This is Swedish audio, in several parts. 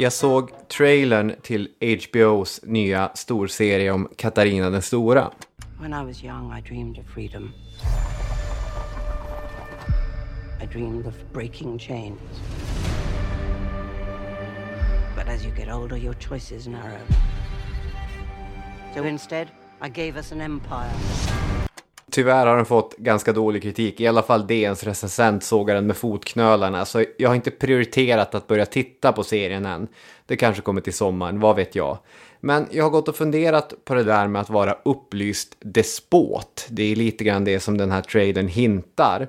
Jag såg trailern till HBOs nya storserie om Katarina den stora. When I was young, I dreamed of freedom. I dreamed of breaking chains. But as you get older, your choices narrow. So instead, I gave us an empire. Tyvärr har den fått ganska dålig kritik, i alla fall DNs recensent sågar den med fotknölarna, så jag har inte prioriterat att börja titta på serien än. Det kanske kommer till sommaren, vad vet jag. Men jag har gått och funderat på det där med att vara upplyst despot. Det är lite grann det som den här traden hintar.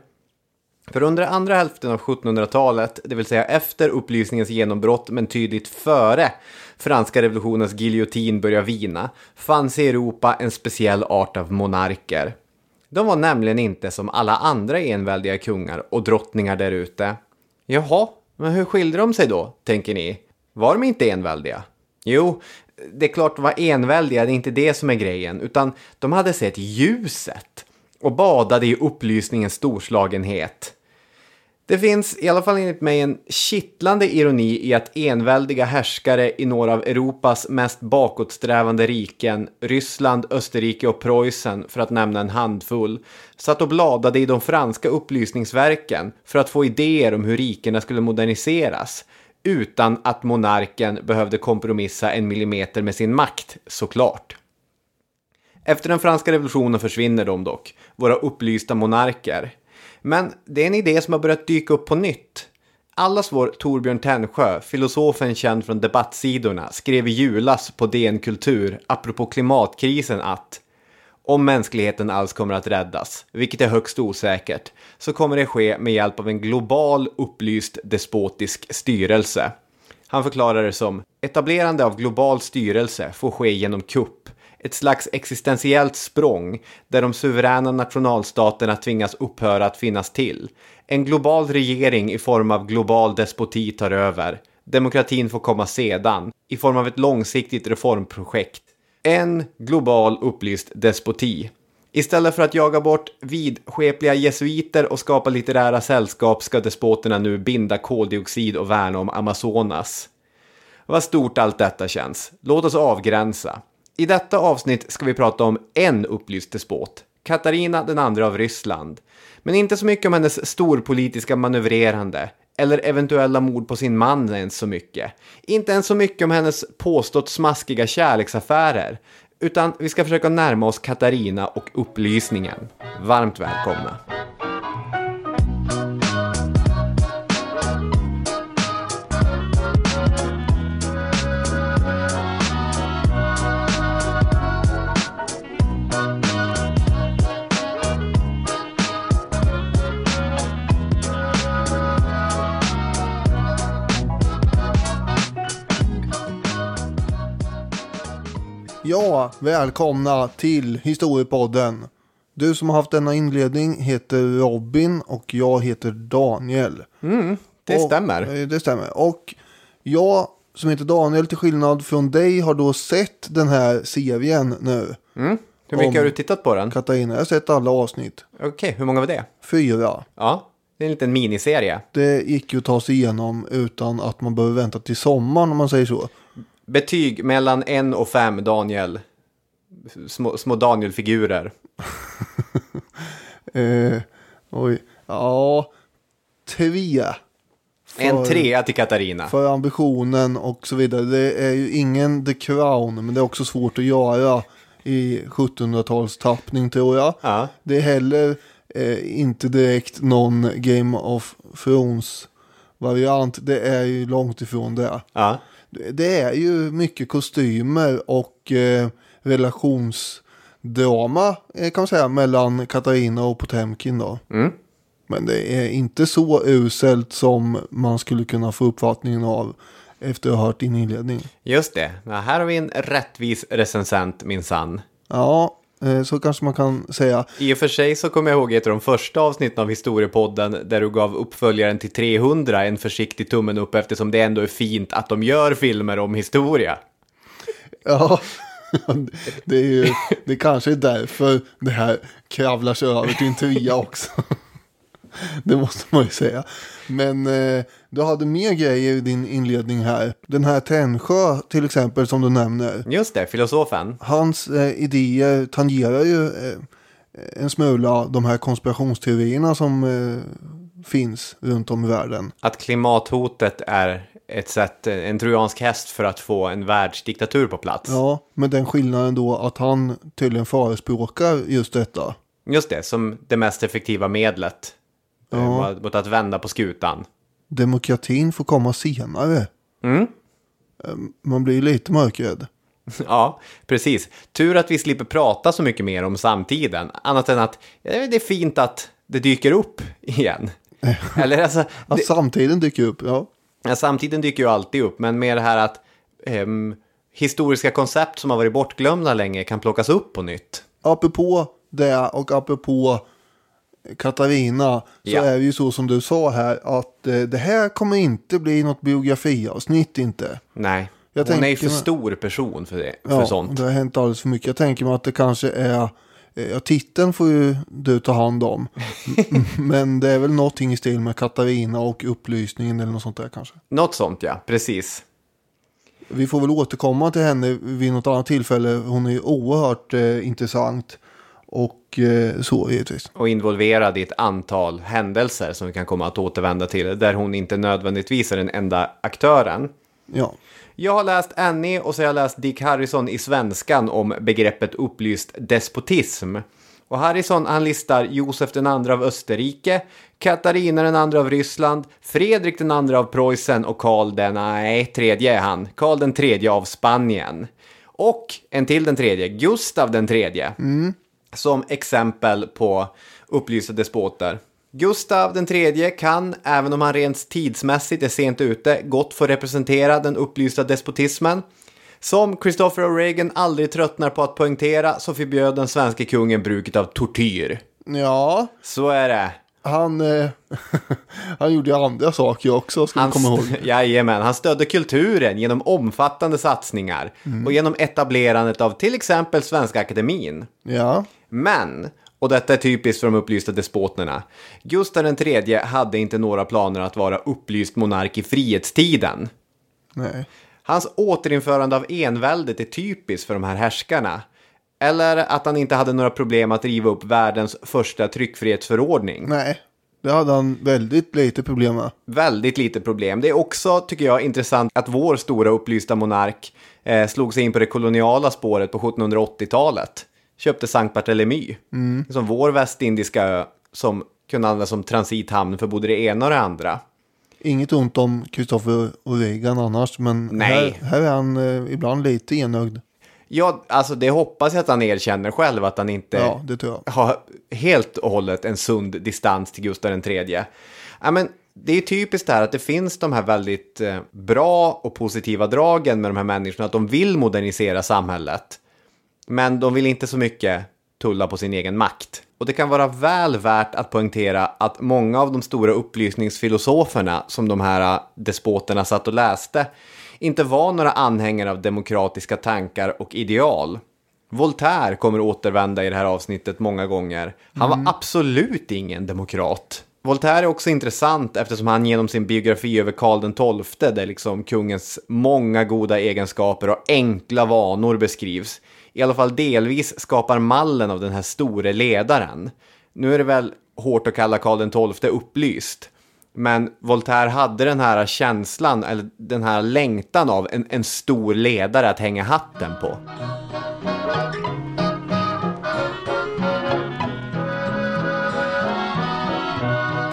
För under andra hälften av 1700-talet, det vill säga efter upplysningens genombrott men tydligt före franska revolutionens giljotin börjar vina, fanns i Europa en speciell art av monarker. De var nämligen inte som alla andra enväldiga kungar och drottningar där ute. Jaha, men hur skilde de sig då, tänker ni? Var de inte enväldiga? Jo, det är klart de var enväldiga, det är inte det som är grejen, utan de hade sett ljuset och badade i upplysningens storslagenhet. Det finns i alla fall enligt mig en kittlande ironi i att enväldiga härskare i några av Europas mest bakåtsträvande riken, Ryssland, Österrike och Preussen för att nämna en handfull, satt och bladade i de franska upplysningsverken för att få idéer om hur rikena skulle moderniseras, utan att monarken behövde kompromissa en millimeter med sin makt, såklart. Efter den franska revolutionen försvinner de dock, våra upplysta monarker. Men det är en idé som har börjat dyka upp på nytt. Allas vår Torbjörn Tännsjö, filosofen känd från debattsidorna, skrev i julas på DN Kultur, apropå klimatkrisen att om mänskligheten alls kommer att räddas, vilket är högst osäkert, så kommer det ske med hjälp av en global upplyst despotisk styrelse. Han förklarar det som etablerande av global styrelse får ske genom kupp, ett slags existentiellt språng där de suveräna nationalstaterna tvingas upphöra att finnas till. En global regering i form av global despoti tar över. Demokratin får komma sedan, i form av ett långsiktigt reformprojekt. En global upplyst despoti. Istället för att jaga bort vidskepliga jesuiter och skapa litterära sällskap ska despoterna nu binda koldioxid och värna om Amazonas. Vad stort allt detta känns. Låt oss avgränsa. I detta avsnitt ska vi prata om en upplyst despot, Katarina den andra av Ryssland. Men inte så mycket om hennes storpolitiska manövrerande, eller eventuella mord på sin man ens så mycket. Inte ens så mycket om hennes påstått smaskiga kärleksaffärer, utan vi ska försöka närma oss Katarina och upplysningen. Varmt välkomna! Ja, välkomna till Historiepodden. Du som har haft denna inledning heter Robin och jag heter Daniel. Det och, stämmer. eh, Det stämmer. Och jag som heter Daniel till skillnad från dig har då sett den här serien nu. Hur mycket har du tittat på den? Katarina, jag har sett alla avsnitt. Okej, hur många var det? Fyra. Ja, det är en liten miniserie. Det gick ju att ta sig igenom utan att man behöver vänta till sommaren om man säger så. Betyg mellan en och fem, Daniel. Små, små Daniel-figurer. Eh, oj, ja, tre. En För- trea till Katarina. För ambitionen och så vidare. Det är ju ingen The Crown, men det är också svårt att göra i 1700-talstappning tror jag. Ja. Det är heller eh, inte direkt någon Game of Thrones-variant. Det är ju långt ifrån det. Ja. Det är ju mycket kostymer och eh, relationsdrama eh, kan man säga mellan Katarina och Potemkin då. Mm. Men det är inte så uselt som man skulle kunna få uppfattningen av efter att ha hört din inledning. Just det. Ja, här har vi en rättvis recensent minsann. Ja, så kanske man kan säga. I och för sig så kommer jag ihåg ett av de första avsnitten av historiepodden där du gav uppföljaren till 300 en försiktig tummen upp eftersom det ändå är fint att de gör filmer om historia. Ja, det är ju, det kanske är därför det här kravlar sig över till en trea också. Det måste man ju säga. Men eh, du hade mer grejer i din inledning här. Den här Tännsjö till exempel som du nämner. Just det, filosofen. Hans eh, idéer tangerar ju eh, en smula de här konspirationsteorierna som eh, finns runt om i världen. Att klimathotet är ett sätt, en trojansk häst för att få en världsdiktatur på plats. Ja, med den skillnaden då att han tydligen förespråkar just detta. Just det, som det mest effektiva medlet. eh, Ja. Mot att vända på skutan. Demokratin får komma senare. Mm. Eh, Man blir lite mörkrädd. Ja, precis. Tur att vi slipper prata så mycket mer om samtiden. Annat än att eh, det är fint att det dyker upp igen. Eller alltså, Att det, samtiden dyker upp, ja. ja, samtiden dyker ju alltid upp, men med det här att ehm, historiska koncept som har varit bortglömda länge kan plockas upp på nytt. Apropå det och apropå Katarina så Ja. är det ju så som du sa här att eh, det här kommer inte bli något biografiavsnitt inte. Nej, Jag hon är ju för stor person för, det, för Ja, sånt. det har hänt alldeles för mycket. Jag tänker mig att det kanske är, eh, ja titeln får ju du ta hand om. Men det är väl någonting i stil med Katarina och upplysningen eller något sånt där kanske. Något sånt ja, precis. Vi får väl återkomma till henne vid något annat tillfälle. Hon är ju oerhört eh, intressant. Och eh, så givetvis. Och involverad i ett antal händelser som vi kan komma att återvända till. Där hon inte nödvändigtvis är den enda aktören. Ja. Jag har läst Annie och så har jag läst Dick Harrison i svenskan om begreppet upplyst despotism. Och Harrison han listar Josef den andra av Österrike, Katarina den andra av Ryssland, Fredrik den andra av Preussen och Karl den, nej, tredje är han, Karl den tredje av Spanien. Och en till den tredje, Gustav den tredje. Som exempel på upplysta despoter. Gustav den tredje kan, även om han rent tidsmässigt är sent ute, gott få representera den upplysta despotismen. Som Christopher O'Regan aldrig tröttnar på att poängtera så förbjöd den svenska kungen bruket av tortyr. Ja, Så är det. han, eh, han gjorde ju andra saker också ska Han, komma ihåg. jajamän, han stödde kulturen genom omfattande satsningar och genom etablerandet av till exempel Svenska Akademin. Ja, Men, och detta är typiskt för de upplysta despoterna, Gustav III hade inte några planer att vara upplyst monark i frihetstiden. nej. Hans återinförande av enväldet är typiskt för de här härskarna. Eller att han inte hade några problem att riva upp världens första tryckfrihetsförordning. Nej, det hade han väldigt lite problem med. Väldigt lite problem. Det är också, tycker jag, intressant att vår stora upplysta monark eh, slog sig in på det koloniala spåret på 1780-talet. Köpte Sankt Barthélemy. Som vår västindiska ö som kunde användas som transithamn för både det ena och det andra. Inget ont om Kristoffer O'Regan annars, men Nej. Här, här är han eh, ibland lite enögd. Ja, alltså det hoppas jag att han erkänner själv att han inte Ja, har helt och hållet en sund distans till Gustav III. Ja, men det är typiskt det här att det finns de här väldigt eh, bra och positiva dragen med de här människorna, att de vill modernisera samhället. Men de vill inte så mycket tulla på sin egen makt. Och det kan vara väl värt att poängtera att många av de stora upplysningsfilosoferna som de här eh, despoterna satt och läste inte var några anhängare av demokratiska tankar och ideal. Voltaire kommer återvända i det här avsnittet många gånger. Han var absolut ingen demokrat. Voltaire är också intressant eftersom han genom sin biografi över Karl XII, där liksom kungens många goda egenskaper och enkla vanor beskrivs, i alla fall delvis skapar mallen av den här store ledaren. Nu är det väl hårt att kalla Karl XII upplyst, men Voltaire hade den här känslan, eller den här längtan av en, en stor ledare att hänga hatten på.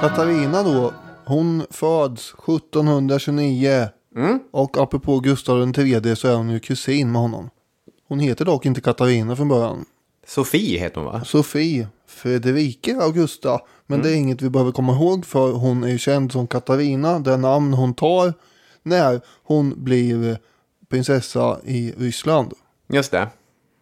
Katarina då, hon föds 1729. Mm. Och apropå Gustav III så är hon ju kusin med honom. Hon heter dock inte Katarina från början. Sofie heter hon va? Sofie Fredrike Augusta. Men det är inget vi behöver komma ihåg för hon är känd som Katarina. Det namn hon tar när hon blir prinsessa i Ryssland. Just det.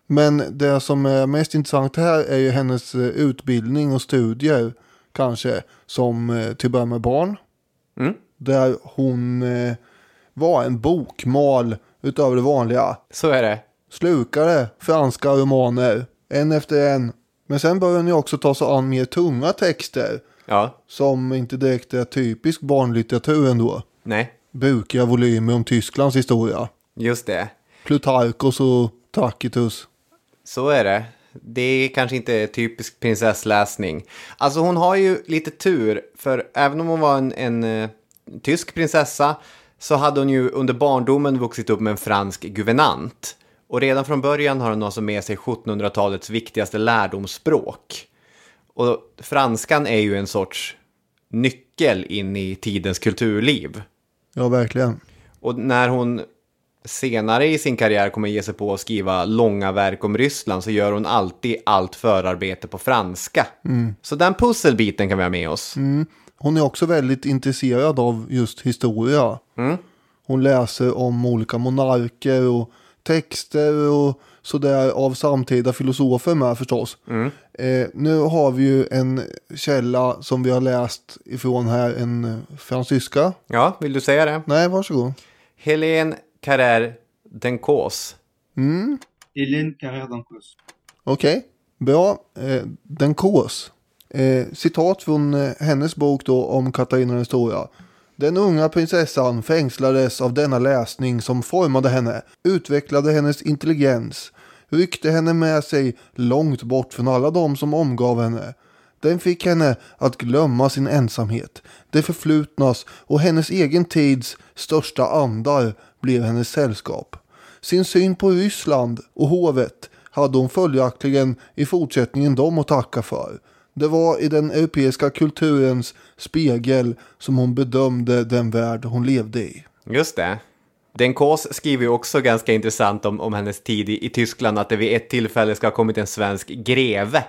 Men det som är mest intressant här är ju hennes eh, utbildning och studier. Kanske som eh, till att börja med barn. Mm. Där hon eh, var en bokmal utöver det vanliga. Så är det. Slukade franska romaner, en efter en. Men sen började hon ju också ta sig an mer tunga texter, Ja, som inte direkt är typisk barnlitteratur ändå. nej, Bukiga volymer om Tysklands historia. just det. Plutarkos och Tacitus. Så är det. Det är kanske inte typisk prinsessläsning. Alltså hon har ju lite tur, för även om hon var en, en eh, tysk prinsessa så hade hon ju under barndomen vuxit upp med en fransk guvernant. Och redan från början har hon alltså med sig 1700-talets viktigaste lärdomsspråk. Och franskan är ju en sorts nyckel in i tidens kulturliv. Ja, verkligen. Och när hon senare i sin karriär kommer ge sig på att skriva långa verk om Ryssland så gör hon alltid allt förarbete på franska. Så den pusselbiten kan vi ha med oss. Hon är också väldigt intresserad av just historia. Hon läser om olika monarker och texter och sådär av samtida filosofer med förstås. Eh, nu har vi ju en källa som vi har läst ifrån här, en fransyska. Ja, vill du säga det? Nej, varsågod. Helene Carrère Dencause. Hélène Carrère d'Ancos. Okej, bra. Eh, den kås. Eh, citat från eh, hennes bok då om Katarina den stora. Den unga prinsessan fängslades av denna läsning som formade henne, utvecklade hennes intelligens, ryckte henne med sig långt bort från alla de som omgav henne. Den fick henne att glömma sin ensamhet, det förflutnas och hennes egen tids största andar blev hennes sällskap. Sin syn på Ryssland och hovet hade hon följaktligen i fortsättningen dem att tacka för. Det var i den europeiska kulturens spegel som hon bedömde den värld hon levde i. Just det. Dencause skriver ju också ganska intressant om, om hennes tid i, i Tyskland att det vid ett tillfälle ska ha kommit en svensk greve,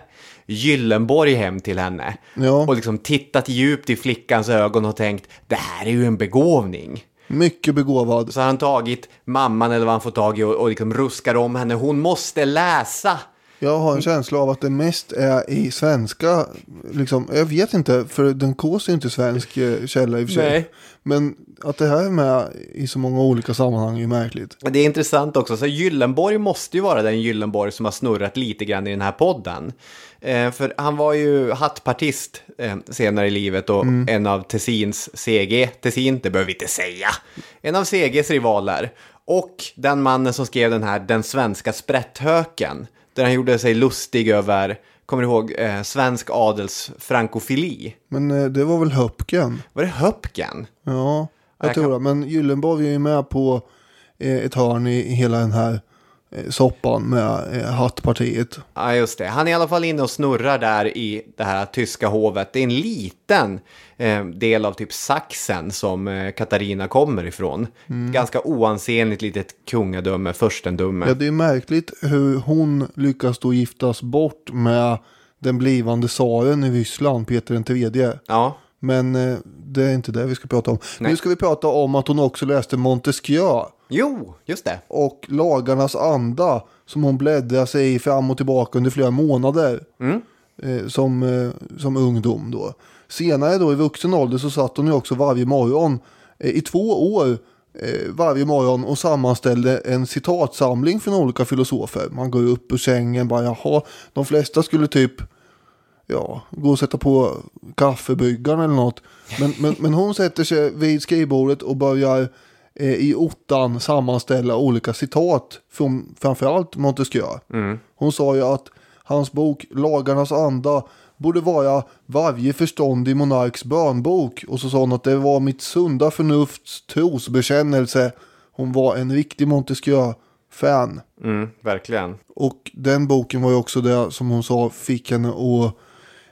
Gyllenborg, hem till henne. Ja. Och liksom tittat djupt i flickans ögon och tänkt det här är ju en begåvning. Mycket begåvad. Så har han tagit mamman eller vad han får tag i och, och liksom ruskar om henne. Hon måste läsa! Jag har en känsla av att det mest är i svenska, liksom, jag vet inte, för den kås är inte svensk eh, källa i och för sig. Nej. Men att det här är med i så många olika sammanhang är märkligt. Det är intressant också, så Gyllenborg måste ju vara den Gyllenborg som har snurrat lite grann i den här podden. Eh, för han var ju hattpartist eh, senare i livet och en av Tessins, CG, Tessin, det behöver vi inte säga, en av CGs rivaler. Och den mannen som skrev den här Den svenska sprätthöken, där han gjorde sig lustig över, kommer du ihåg, eh, svensk adels frankofili. Men eh, det var väl Höpken? Var det Höpken? Ja, jag Jag tror kan- det. Men Gyllenborg är ju med på eh, ett hörn i, hela den här soppan med eh, hattpartiet. Ja, just det. Han är i alla fall inne och snurrar där i det här tyska hovet. Det är en liten eh, del av typ Sachsen som eh, Katarina kommer ifrån. Ganska oansenligt litet kungadöme, furstendöme. Ja, det är märkligt hur hon lyckas då giftas bort med den blivande tsaren i Ryssland, Peter den tredje. Ja, Men eh, det är inte det vi ska prata om. Nej. Nu ska vi prata om att hon också läste Montesquieu jo, just det. och lagarnas anda som hon bläddrar sig fram och tillbaka under flera månader eh, som, eh, som ungdom. Då. Senare då i vuxen ålder så satt hon ju också varje morgon eh, i två år eh, varje morgon och sammanställde en citatsamling från olika filosofer. Man går upp ur sängen bara jaha, de flesta skulle typ ja, gå och sätta på kaffebryggaren eller något. Men, men, men hon sätter sig vid skrivbordet och börjar i ottan sammanställa olika citat från framförallt Montesquieu. Hon sa ju att hans bok Lagarnas anda borde vara varje förståndig monarks bönbok. Och så sa hon att det var mitt sunda förnufts trosbekännelse. Hon var en riktig Montesquieu-fan. Mm, verkligen. Och den boken var ju också det som hon sa fick henne att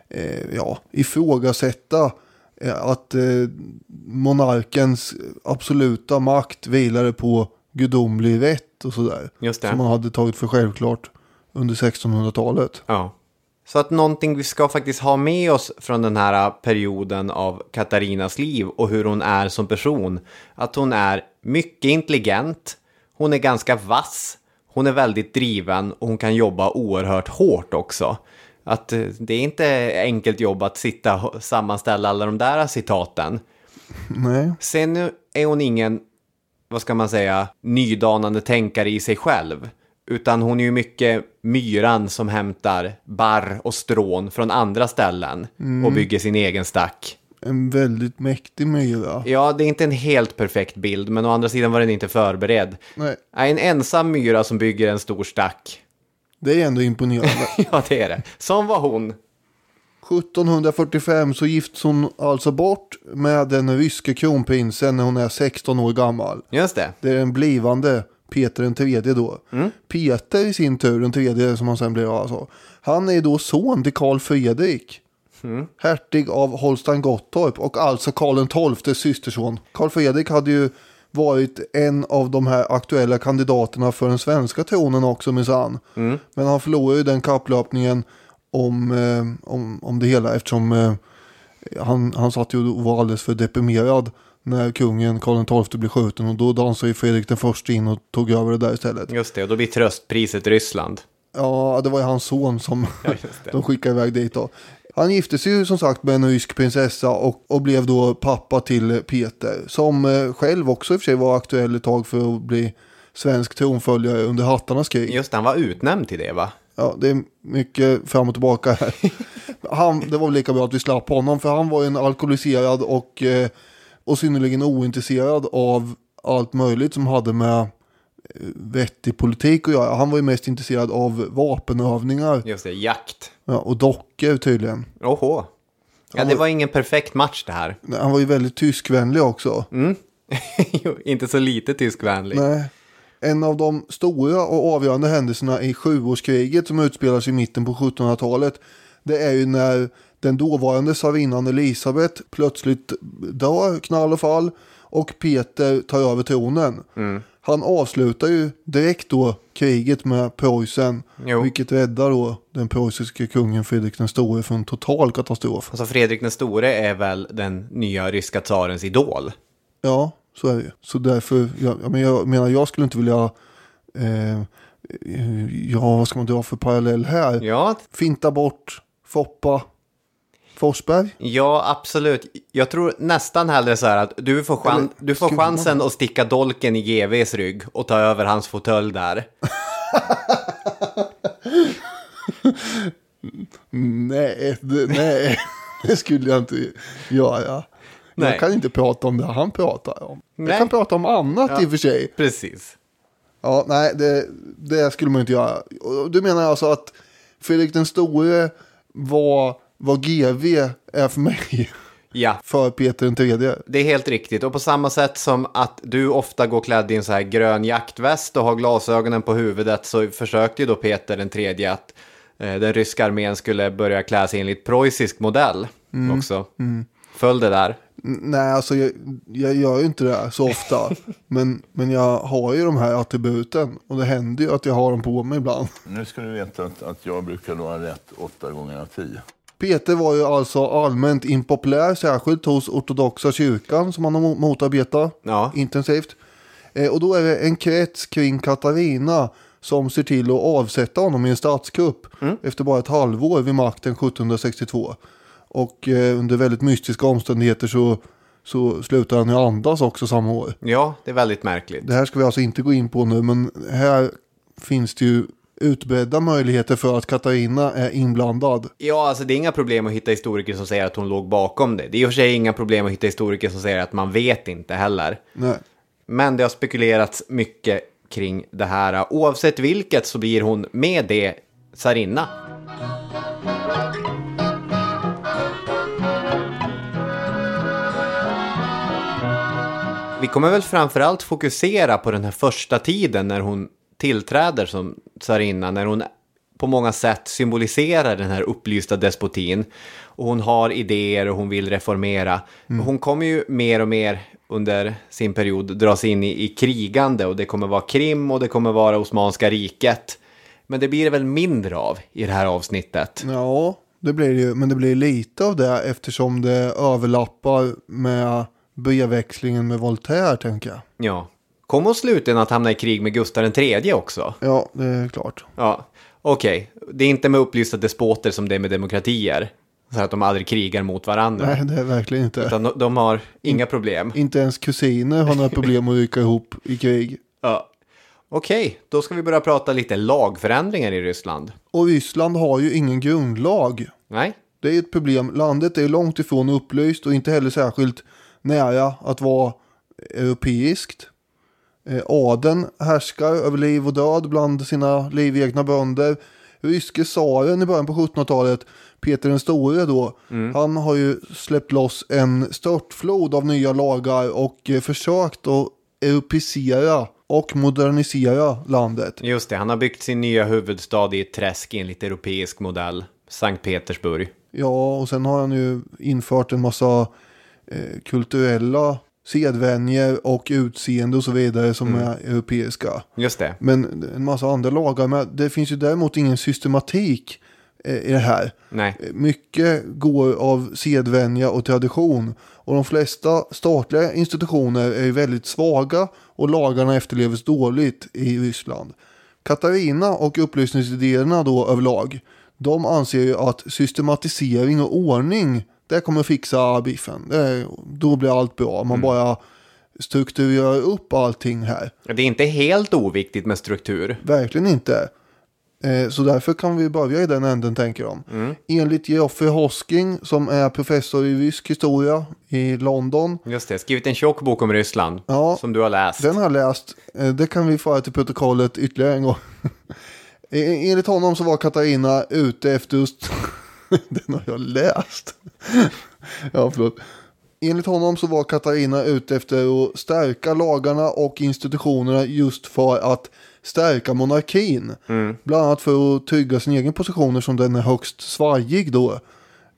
eh, ja, ifrågasätta eh, att eh, monarkens absoluta makt vilade på gudomlig rätt och sådär. Just det. Som man hade tagit för självklart under 1600-talet. Ja. Så att någonting vi ska faktiskt ha med oss från den här perioden av Katarinas liv och hur hon är som person. Att hon är mycket intelligent, hon är ganska vass, hon är väldigt driven och hon kan jobba oerhört hårt också. Att eh, det är inte enkelt jobb att sitta och sammanställa alla de där citaten. Nej, Sen är hon ingen, vad ska man säga, nydanande tänkare i sig själv. Utan hon är ju mycket myran som hämtar barr och strån från andra ställen och bygger sin egen stack. En väldigt mäktig myra. Ja, det är inte en helt perfekt bild, men å andra sidan var den inte förberedd. Nej, En ensam myra som bygger en stor stack. Det är ändå imponerande. Ja, det är det. Som var hon. 1745 så gifts hon alltså bort med den ryske kronprinsen när hon är 16 år gammal. Just det. Det är den blivande Peter den tredje då. Peter i sin tur, den tredje som han sen blir alltså. Han är då son till Karl Fredrik. Hertig av Holstein Gottorp och alltså Karl XIIs systerson. Karl Fredrik hade ju varit en av de här aktuella kandidaterna för den svenska tronen också minsann. Men han förlorade ju den kapplöpningen om, eh, om, om det hela eftersom eh, han, han satt ju och var alldeles för deprimerad när kungen Karl XII blev skjuten och då dansade ju Fredrik den första in och tog över det där istället. Just det, och då blir tröstpriset Ryssland. Ja, det var ju hans son som det. de skickade iväg dit då. Han gifte sig ju som sagt med en rysk prinsessa och, och blev då pappa till Peter. Som eh, själv också i och för sig var aktuell ett tag för att bli svensk tronföljare under hattarnas krig. Just det, han var utnämnd till det va? Ja, det är mycket fram och tillbaka här. Han, det var väl lika bra att vi slapp honom för han var en alkoholiserad och, eh, och synnerligen ointresserad av allt möjligt som hade med vettig politik att göra. Han var ju mest intresserad av vapenövningar Just det, jakt. ja, och dockor tydligen. Oho. Ja, det var ingen perfekt match det här. Han var ju väldigt tyskvänlig också. Jo, inte så lite tyskvänlig. Nej. En av de stora och avgörande händelserna i sjuårskriget som utspelar sig i mitten på 1700-talet. Det är ju när den dåvarande tsarinnan Elisabet plötsligt dör knall och fall. Och Peter tar över tronen. Han avslutar ju direkt då kriget med Preussen. Jo. Vilket räddar då den preussiske kungen Fredrik den store från total katastrof. Alltså Fredrik den store är väl den nya ryska tsarens idol. Ja, så är det ju. Så därför, jag, jag, men jag menar jag skulle inte vilja, eh, ja vad ska man dra för parallell här? Ja, Finta bort Foppa Forsberg. ja absolut. Jag tror nästan hellre så här att du får, chan- Eller, du får skulle man- chansen att sticka dolken i GVs rygg och ta över hans fåtölj där. Nej, det, nej, det skulle jag inte göra. Nej. Jag kan inte prata om det han pratar om. Nej. Jag kan prata om annat Ja. i och för sig. Precis. Ja, nej, det, det skulle man inte göra. Du menar alltså att Fredrik den store var vad GV är för mig? Ja, För Peter den tredje? det är helt riktigt. Och på samma sätt som att du ofta går klädd i en så här grön jaktväst och har glasögonen på huvudet så försökte ju då Peter den tredje att eh, den ryska armén skulle börja klä sig enligt preussisk modell också. Föll det där? Nej, alltså jag, jag gör ju inte det så ofta. men, men jag har ju de här attributen. Och det händer ju att jag har dem på mig ibland. Nu ska du veta att, att jag brukar ha rätt åtta gånger av tio. Peter var ju alltså allmänt impopulär, särskilt hos ortodoxa kyrkan som han har mo- motarbetat Ja. intensivt. Eh, och då är det en krets kring Katarina som ser till att avsätta honom i en statskupp efter bara ett halvår vid makten 1762. Och eh, under väldigt mystiska omständigheter så, så slutar han ju andas också samma år. Ja, det är väldigt märkligt. Det här ska vi alltså inte gå in på nu, men här finns det ju utbredda möjligheter för att Katarina är inblandad. Ja, alltså det är inga problem att hitta historiker som säger att hon låg bakom det. Det är i och för sig inga problem att hitta historiker som säger att man vet inte heller. Nej. Men det har spekulerats mycket kring det här. Oavsett vilket så blir hon med det tsarinna. Vi kommer väl framförallt fokusera på den här första tiden när hon tillträder som tsarinna, när hon på många sätt symboliserar den här upplysta despotin. Och hon har idéer och hon vill reformera. Hon kommer ju mer och mer under sin period dras in i, i krigande och det kommer vara Krim och det kommer vara Osmanska riket. Men det blir det väl mindre av i det här avsnittet. Ja, det blir det ju. Men det blir lite av det eftersom det överlappar med brevväxlingen med Voltaire, tänker jag. Ja. Kommer hon slutligen att hamna i krig med Gustav III också? Ja, det är klart. Ja, okej. Det är inte med upplysta despoter som det är med demokratier. Så att de aldrig krigar mot varandra. Nej, det är verkligen inte. Utan de- de har inga problem. Inte ens kusiner har några problem att rycka ihop i krig. Ja. Okej, då ska vi börja prata lite lagförändringar i Ryssland. Och Ryssland har ju ingen grundlag. Nej, Det är ett problem. Landet är långt ifrån upplyst och inte heller särskilt nära att vara europeiskt. Eh, Adeln härskar över liv och död bland sina livegna bönder. Ryske tsaren i början på 1700-talet, Peter den store då, han har ju släppt loss en störtflod av nya lagar och eh, försökt att europeisera och modernisera landet. just det. Han har byggt sin nya huvudstad i ett träsk enligt europeisk modell. Sankt Petersburg. Ja, och sen har han ju infört en massa eh, kulturella sedvänjor och utseende och så vidare som är europeiska. Just det. Men en massa andra lagar. Men det finns ju däremot ingen systematik eh, i det här. Nej. Mycket går av sedvänja och tradition. Och de flesta statliga institutioner är ju väldigt svaga och lagarna efterlevs dåligt i Ryssland. Katarina och upplysningsidéerna då överlag, de anser ju att systematisering och ordning, det kommer fixa biffen. Det, då blir allt bra. Man bara strukturerar upp allting här. Det är inte helt oviktigt med struktur. Verkligen inte. Eh, Så därför kan vi börja i den änden tänker de. Enligt Geoffrey Hosking som är professor i rysk historia i London. Just det, skrivit en tjock bok om Ryssland. Ja. Som du har läst. Den har jag läst. Eh, Det kan vi föra till protokollet ytterligare en gång. Eh, Enligt honom så var Katarina ute efter just... den har jag läst. ja, förlåt. Enligt honom så var Katarina ute efter att stärka lagarna och institutionerna just för att stärka monarkin. Bland annat för att trygga sin egen position som den är högst svajig då.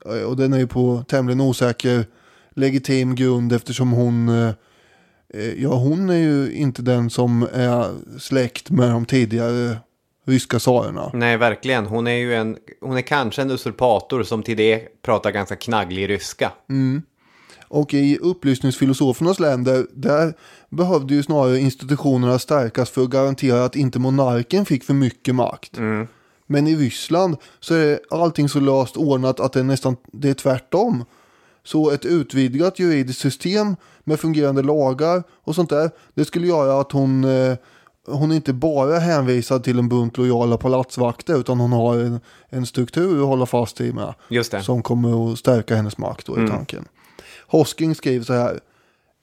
Eh, Och den är ju på tämligen osäker legitim grund eftersom hon eh, Eh, Ja, hon är ju inte den som är släkt med de tidigare ryska tsarerna. Nej, verkligen. Hon är ju en, hon är kanske en usurpator som till det pratar ganska knagglig ryska. Och i upplysningsfilosofernas länder, där behövde ju snarare institutionerna stärkas för att garantera att inte monarken fick för mycket makt. Men i Ryssland så är allting så löst ordnat att det är nästan det är tvärtom. Så ett utvidgat juridiskt system med fungerande lagar och sånt där, det skulle göra att hon, eh, hon inte bara är hänvisad till en bunt lojala palatsvakter utan hon har en, en struktur att hålla fast i med. Just det. Som kommer att stärka hennes makt då i tanken. Hosking skriver så här.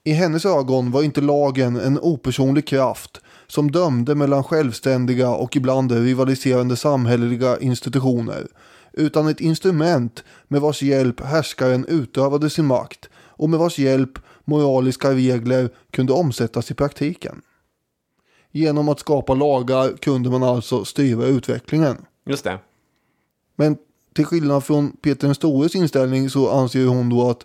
I hennes ögon var inte lagen en opersonlig kraft som dömde mellan självständiga och ibland rivaliserande samhälleliga institutioner utan ett instrument med vars hjälp härskaren utövade sin makt och med vars hjälp moraliska regler kunde omsättas i praktiken. Genom att skapa lagar kunde man alltså styra utvecklingen. Just det. Men till skillnad från Peter den stores inställning så anser hon då att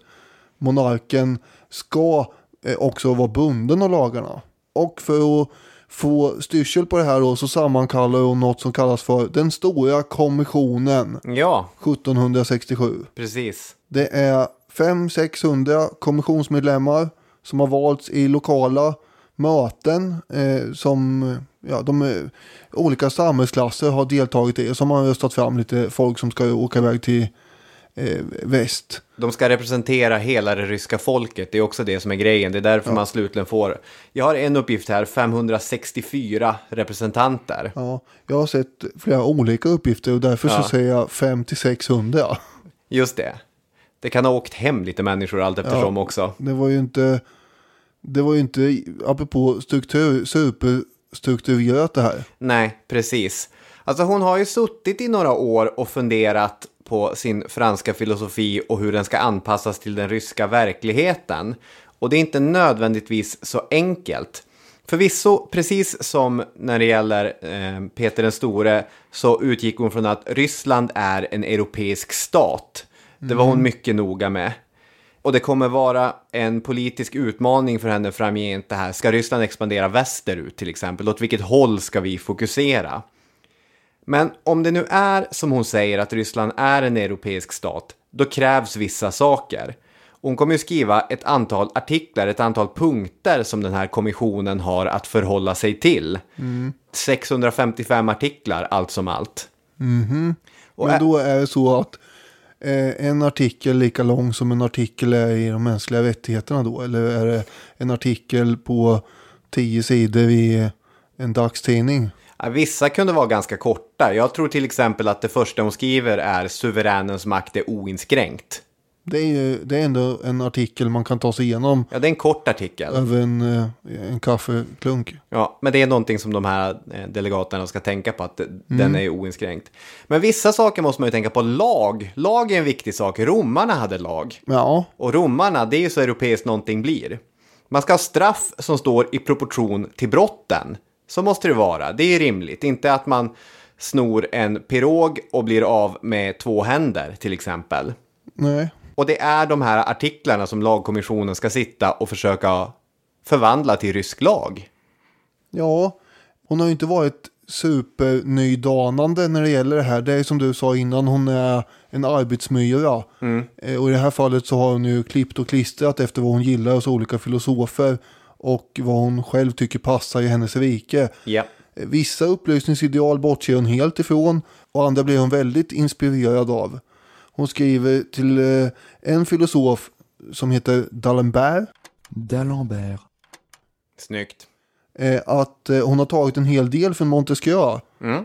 monarken ska eh, också vara bunden av lagarna. Och för att få styrsel på det här då så sammankallar hon något som kallas för den stora kommissionen Ja, 1767. precis. Det är 500-600 kommissionsmedlemmar som har valts i lokala möten eh, som ja, de eh, olika samhällsklasser har deltagit i. Som har röstat fram lite folk som ska åka iväg till eh, väst. De ska representera hela det ryska folket. Det är också det som är grejen. Det är därför man slutligen får... Jag har en uppgift här, 564 representanter. Ja, jag har sett flera olika uppgifter och därför Ja. så säger jag 500-600. Just det. Det kan ha åkt hem lite människor allt eftersom också. Det var ju inte, det var ju inte, apropå struktur, superstrukturerat det här. Nej, precis. Alltså hon har ju suttit i några år och funderat på sin franska filosofi och hur den ska anpassas till den ryska verkligheten. Och det är inte nödvändigtvis så enkelt. Förvisso, precis som när det gäller eh, Peter den store, så utgick hon från att Ryssland är en europeisk stat. Det var hon mycket noga med. Och det kommer vara en politisk utmaning för henne framgent det här. Ska Ryssland expandera västerut till exempel? Åt vilket håll ska vi fokusera? Men om det nu är som hon säger att Ryssland är en europeisk stat, då krävs vissa saker. Hon kommer ju skriva ett antal artiklar, ett antal punkter som den här kommissionen har att förhålla sig till. 655 artiklar, allt som allt. Och Men ä- då är det så att eh, en artikel lika lång som en artikel är i de mänskliga rättigheterna då? Eller är det en artikel på tio sidor i en dagstidning. Vissa kunde vara ganska korta. Jag tror till exempel att det första hon skriver är suveränens makt är oinskränkt. Det är ju det är ändå en artikel man kan ta sig igenom Ja, det är en kort artikel. över en, eh, en kaffeklunk. Ja, men det är någonting som de här eh, delegaterna ska tänka på, att det- den är oinskränkt. Men vissa saker måste man ju tänka på. Lag. Lag är en viktig sak. Romarna hade lag. Ja, Och romarna, det är ju så europeiskt någonting blir. Man ska ha straff som står i proportion till brotten. Så måste det vara. Det är rimligt. Inte att man snor en pirog och blir av med två händer till exempel. nej. Och det är de här artiklarna som lagkommissionen ska sitta och försöka förvandla till rysk lag. Ja, hon har ju inte varit supernydanande när det gäller det här. Det är som du sa innan, hon är en arbetsmyra. Eh, Och i det här fallet så har hon ju klippt och klistrat efter vad hon gillar hos olika filosofer. Och vad hon själv tycker passar i hennes rike. Eh, Vissa upplysningsideal bortser hon helt ifrån och andra blir hon väldigt inspirerad av. Hon skriver till eh, en filosof som heter D'Alembert D'Alembert. Snyggt. eh, att eh, hon har tagit en hel del från Montesquieu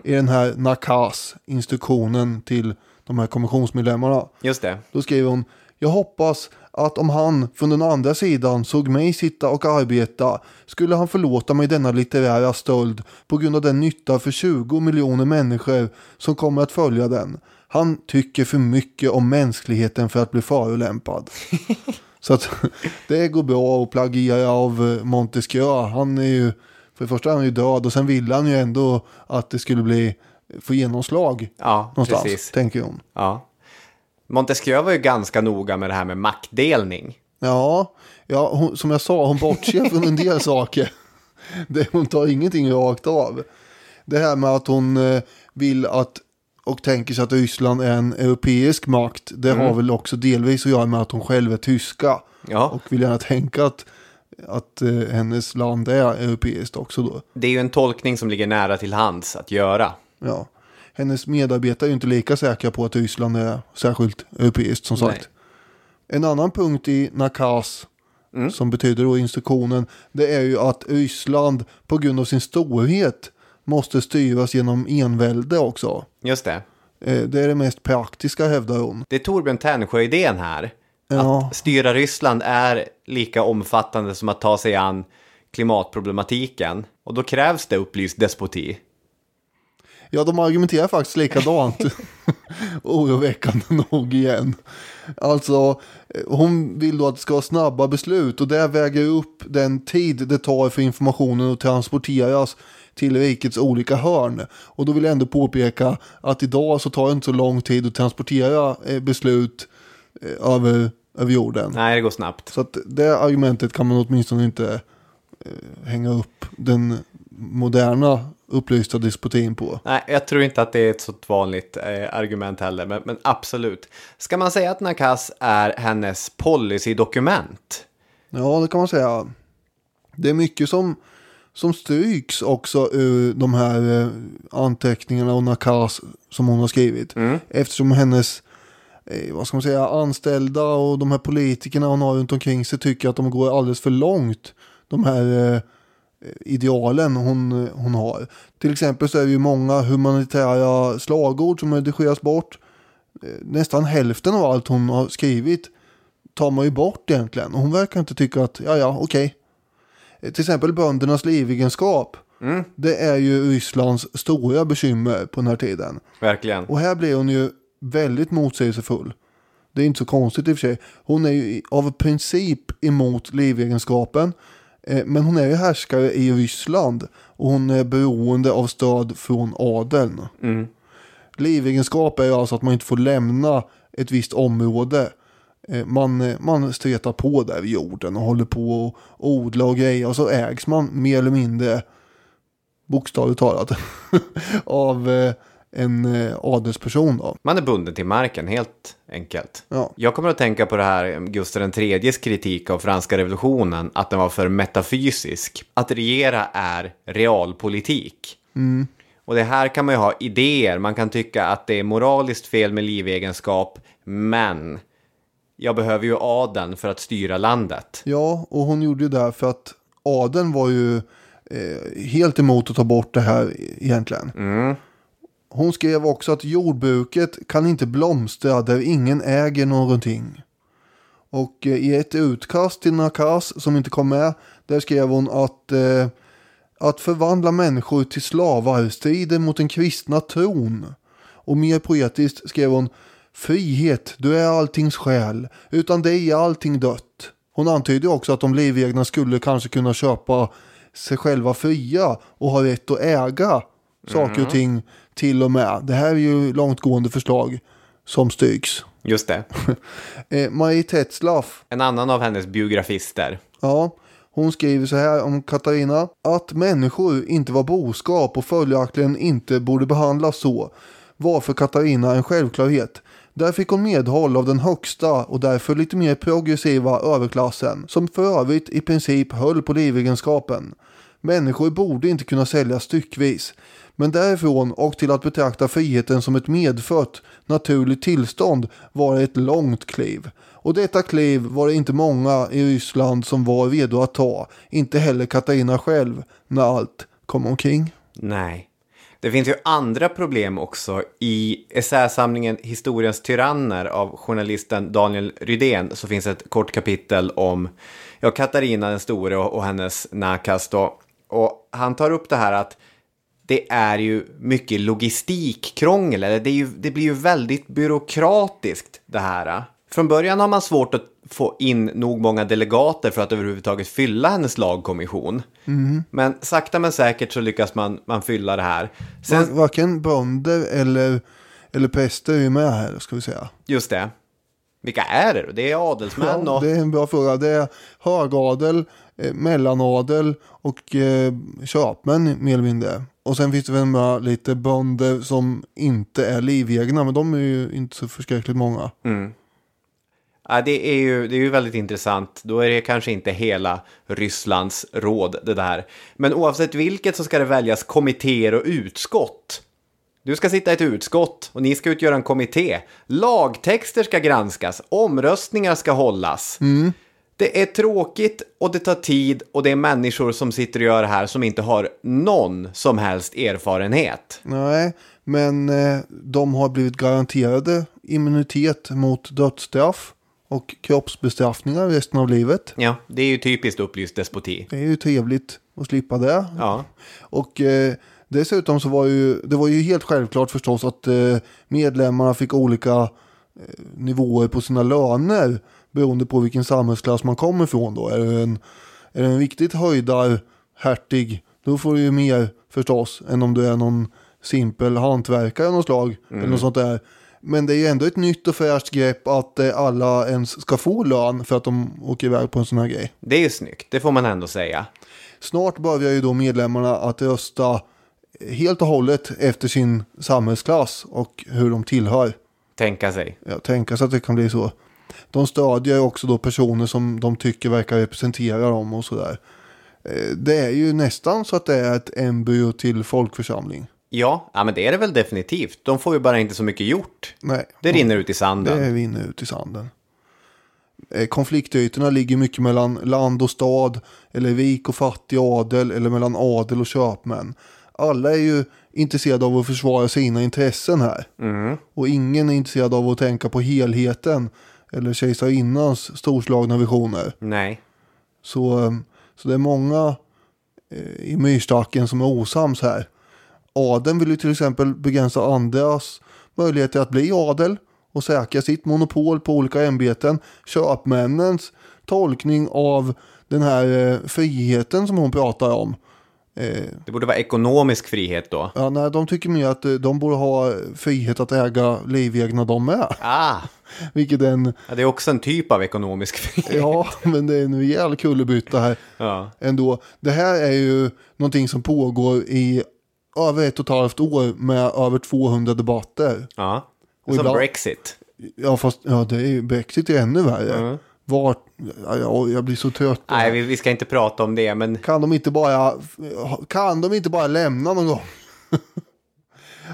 i den här Nakas, instruktionen till de här kommissionsmedlemmarna. Just det. Då skriver hon, jag hoppas att om han från den andra sidan såg mig sitta och arbeta skulle han förlåta mig denna litterära stöld på grund av den nytta för 20 miljoner människor som kommer att följa den. Han tycker för mycket om mänskligheten för att bli förolämpad. Så att det går bra att plagiera av Montesquieu. Han är ju, för det första är han ju död och sen ville han ju ändå att det skulle bli, få genomslag Ja, någonstans, precis. tänker hon. Ja. Montesquieu var ju ganska noga med det här med maktdelning. Ja, ja hon, som jag sa, hon bortser från en del saker. Det, hon tar ingenting rakt av. Det här med att hon eh, vill att och tänker sig att Ryssland är en europeisk makt. Det har väl också delvis att göra med att hon själv är tyska. Ja. Och vill gärna tänka att, att eh, hennes land är europeiskt också då. Det är ju en tolkning som ligger nära till hands att göra. Ja. Hennes medarbetare är ju inte lika säkra på att Ryssland är särskilt europeiskt som sagt. En annan punkt i Nakas som betyder då instruktionen det är ju att Ryssland på grund av sin storhet måste styras genom envälde också. Just det. Eh, Det är det mest praktiska hävdar hon. Det är Torbjörn Tännsjö-idén här. Ja. Att styra Ryssland är lika omfattande som att ta sig an klimatproblematiken. Och då krävs det upplyst despoti. Ja, de argumenterar faktiskt likadant. Oroväckande nog igen. Alltså, hon vill då att det ska vara snabba beslut och det väger upp den tid det tar för informationen att transporteras till rikets olika hörn. Och då vill jag ändå påpeka att idag så tar det inte så lång tid att transportera eh, beslut eh, över, över jorden. Nej, det går snabbt. Så att det argumentet kan man åtminstone inte eh, hänga upp den moderna upplysta despotin på. Nej, jag tror inte att det är ett så vanligt eh, argument heller, men, men absolut. Ska man säga att Nakas är hennes policydokument? Ja, det kan man säga. Det är mycket som, som stryks också ur de här eh, anteckningarna och nakas som hon har skrivit. Eftersom hennes eh, vad ska man säga, anställda och de här politikerna hon har runt omkring sig tycker att de går alldeles för långt. De här eh, idealen hon, hon har. Till exempel så är det ju många humanitära slagord som redigeras bort. Eh, Nästan hälften av allt hon har skrivit tar man ju bort egentligen. Och hon verkar inte tycka att, ja ja, okej. Eh, Till exempel böndernas livegenskap. Det är ju Rysslands stora bekymmer på den här tiden. Verkligen. Och här blir hon ju väldigt motsägelsefull. Det är inte så konstigt i och för sig. Hon är ju av princip emot livegenskapen. Eh, Men hon är ju härskare i Ryssland. Och hon är beroende av stöd från adeln. Livegenskap är ju alltså att man inte får lämna ett visst område. Eh, Man, man stretar på där vid jorden och håller på och odla och grejer. Och så ägs man mer eller mindre, bokstavligt talat, av eh, en eh, adelsperson. Då. Man är bunden till marken, helt enkelt. Ja. Jag kommer att tänka på det här Gustav IIIs kritik av franska revolutionen, att den var för metafysisk. Att regera är realpolitik. Och det här kan man ju ha idéer, man kan tycka att det är moraliskt fel med livegenskap, men jag behöver ju adeln för att styra landet. Ja, och hon gjorde ju det för att adeln var ju eh, helt emot att ta bort det här egentligen. Mm. Hon skrev också att jordbruket kan inte blomstra där ingen äger någonting. Och eh, i ett utkast till Nakas som inte kom med, där skrev hon att eh, att förvandla människor till slavar strider mot den kristna tron. Och mer poetiskt skrev hon Frihet, du är alltings själ, utan dig är allting dött. Hon antydde också att de livegna skulle kanske kunna köpa sig själva fria och ha rätt att äga saker och ting till och med. Det här är ju långtgående förslag som styrks. Just det. Eh, Marie Tetzlaff, En annan av hennes biografister. ja, hon skriver så här om Katarina. Att människor inte var boskap och följaktligen inte borde behandlas så var för Katarina en självklarhet. Där fick hon medhåll av den högsta och därför lite mer progressiva överklassen som för övrigt i princip höll på livegenskapen. Människor borde inte kunna säljas styckvis. Men därifrån och till att betrakta friheten som ett medfött, naturligt tillstånd var det ett långt kliv. Och detta kliv var det inte många i Ryssland som var redo att ta. Inte heller Katarina själv, när allt kom omkring. Nej. Det finns ju andra problem också i essäsamlingen Historiens tyranner av journalisten Daniel Rydén så finns ett kort kapitel om ja, Katarina den store och, och hennes Nakas då. Och han tar upp det här att det är ju mycket logistikkrångel, eller det, ju, det blir ju väldigt byråkratiskt det här. Från början har man svårt att få in nog många delegater för att överhuvudtaget fylla hennes lagkommission. Men sakta men säkert så lyckas man, man fylla det här. Sen, Var, varken bönder eller, eller präster är med här, ska vi säga. just det. Vilka är det då? Det är adelsmän Ja, och... det är en bra fråga. Det är högadel, eh, mellanadel och eh, köpmän mer eller mindre. Och sen finns det väl med lite bönder som inte är livegna, men de är ju inte så förskräckligt många. Ja, det, är ju, det är ju väldigt intressant. Då är det kanske inte hela Rysslands råd det där. Men oavsett vilket så ska det väljas kommittéer och utskott. Du ska sitta i ett utskott och ni ska utgöra en kommitté. Lagtexter ska granskas, omröstningar ska hållas. Det är tråkigt och det tar tid och det är människor som sitter och gör det här som inte har någon som helst erfarenhet. Nej, men eh, de har blivit garanterade immunitet mot dödsstraff och kroppsbestraffningar resten av livet. Ja, det är ju typiskt upplyst despoti. Det är ju trevligt att slippa det. Ja, Och eh, dessutom så var ju det var ju helt självklart förstås att eh, medlemmarna fick olika eh, nivåer på sina löner beroende på vilken samhällsklass man kommer ifrån då. Är det en, är det en riktigt höjdar hertig då får du ju mer förstås än om du är någon simpel hantverkare av något slag eller något sånt där. Men det är ju ändå ett nytt och fräscht grepp att eh, alla ens ska få lön för att de åker iväg på en sån här grej. det är ju snyggt, det får man ändå säga. Snart börjar ju då medlemmarna att rösta helt och hållet efter sin samhällsklass och hur de tillhör. Tänka sig. Jag tänker så att det kan bli så. De stödjer också då personer som de tycker verkar representera dem och sådär. Eh, Det är ju nästan så att det är ett embryo till folkförsamling. Ja, ja, men det är det väl definitivt. De får ju bara inte så mycket gjort. Nej, Det rinner ut i sanden. det rinner ut i sanden. Eh, Konfliktytorna ligger mycket mellan land och stad, eller rik och fattig adel, eller mellan adel och köpmän. Alla är ju intresserade av att försvara sina intressen här. Och ingen är intresserad av att tänka på helheten, eller kejsarinnans storslagna visioner. Nej. Så, eh, så det är många eh, i myrstacken som är osams här. Adeln vill ju till exempel begränsa andras möjligheter att bli adel och säkra sitt monopol på olika ämbeten. Köpmännens tolkning av den här eh, friheten som hon pratar om. Eh, Det borde vara ekonomisk frihet då. ja, nej, de tycker mer att de borde ha frihet att äga livegna de med. Ah, Vilket är en, ja, det är också en typ av ekonomisk frihet. ja, men det är en rejäl kullerbytta här. Ja. ändå. Det här är ju någonting som pågår i över ett och ett halvt år med över 200 debatter. ja. Som ibland- Brexit. Ja, fast ja, det är ju, Brexit är ännu värre. Vart, ja, ja, jag blir så trött. Nej, vi, vi ska inte prata om det, men Kan de inte bara, kan de inte bara lämna någon gång?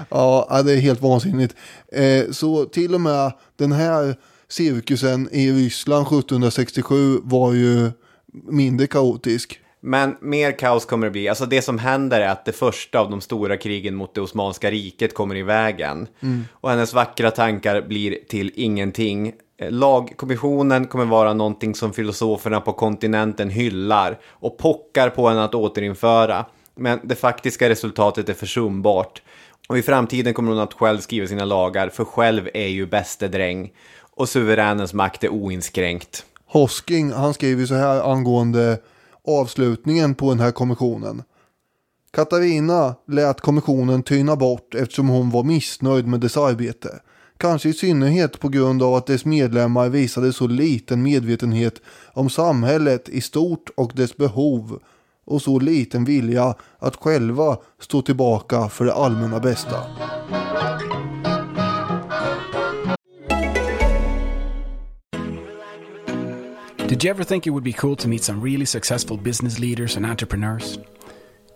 Ja, det är helt vansinnigt. Eh, så till och med den här cirkusen i Ryssland 1767 var ju mindre kaotisk. Men mer kaos kommer det bli. Alltså det som händer är att det första av de stora krigen mot det Osmanska riket kommer i vägen. Och hennes vackra tankar blir till ingenting. Eh, Lagkommissionen kommer vara någonting som filosoferna på kontinenten hyllar och pockar på henne att återinföra. Men det faktiska resultatet är försumbart. Och i framtiden kommer hon att själv skriva sina lagar, för själv är ju bäste dräng. Och suveränens makt är oinskränkt. Hosking, han skriver så här angående avslutningen på den här kommissionen. Katarina lät kommissionen tyna bort eftersom hon var missnöjd med dess arbete. Kanske i synnerhet på grund av att dess medlemmar visade så liten medvetenhet om samhället i stort och dess behov och så liten vilja att själva stå tillbaka för det allmänna bästa. Did you ever think it would be cool to meet some really successful business leaders and entrepreneurs?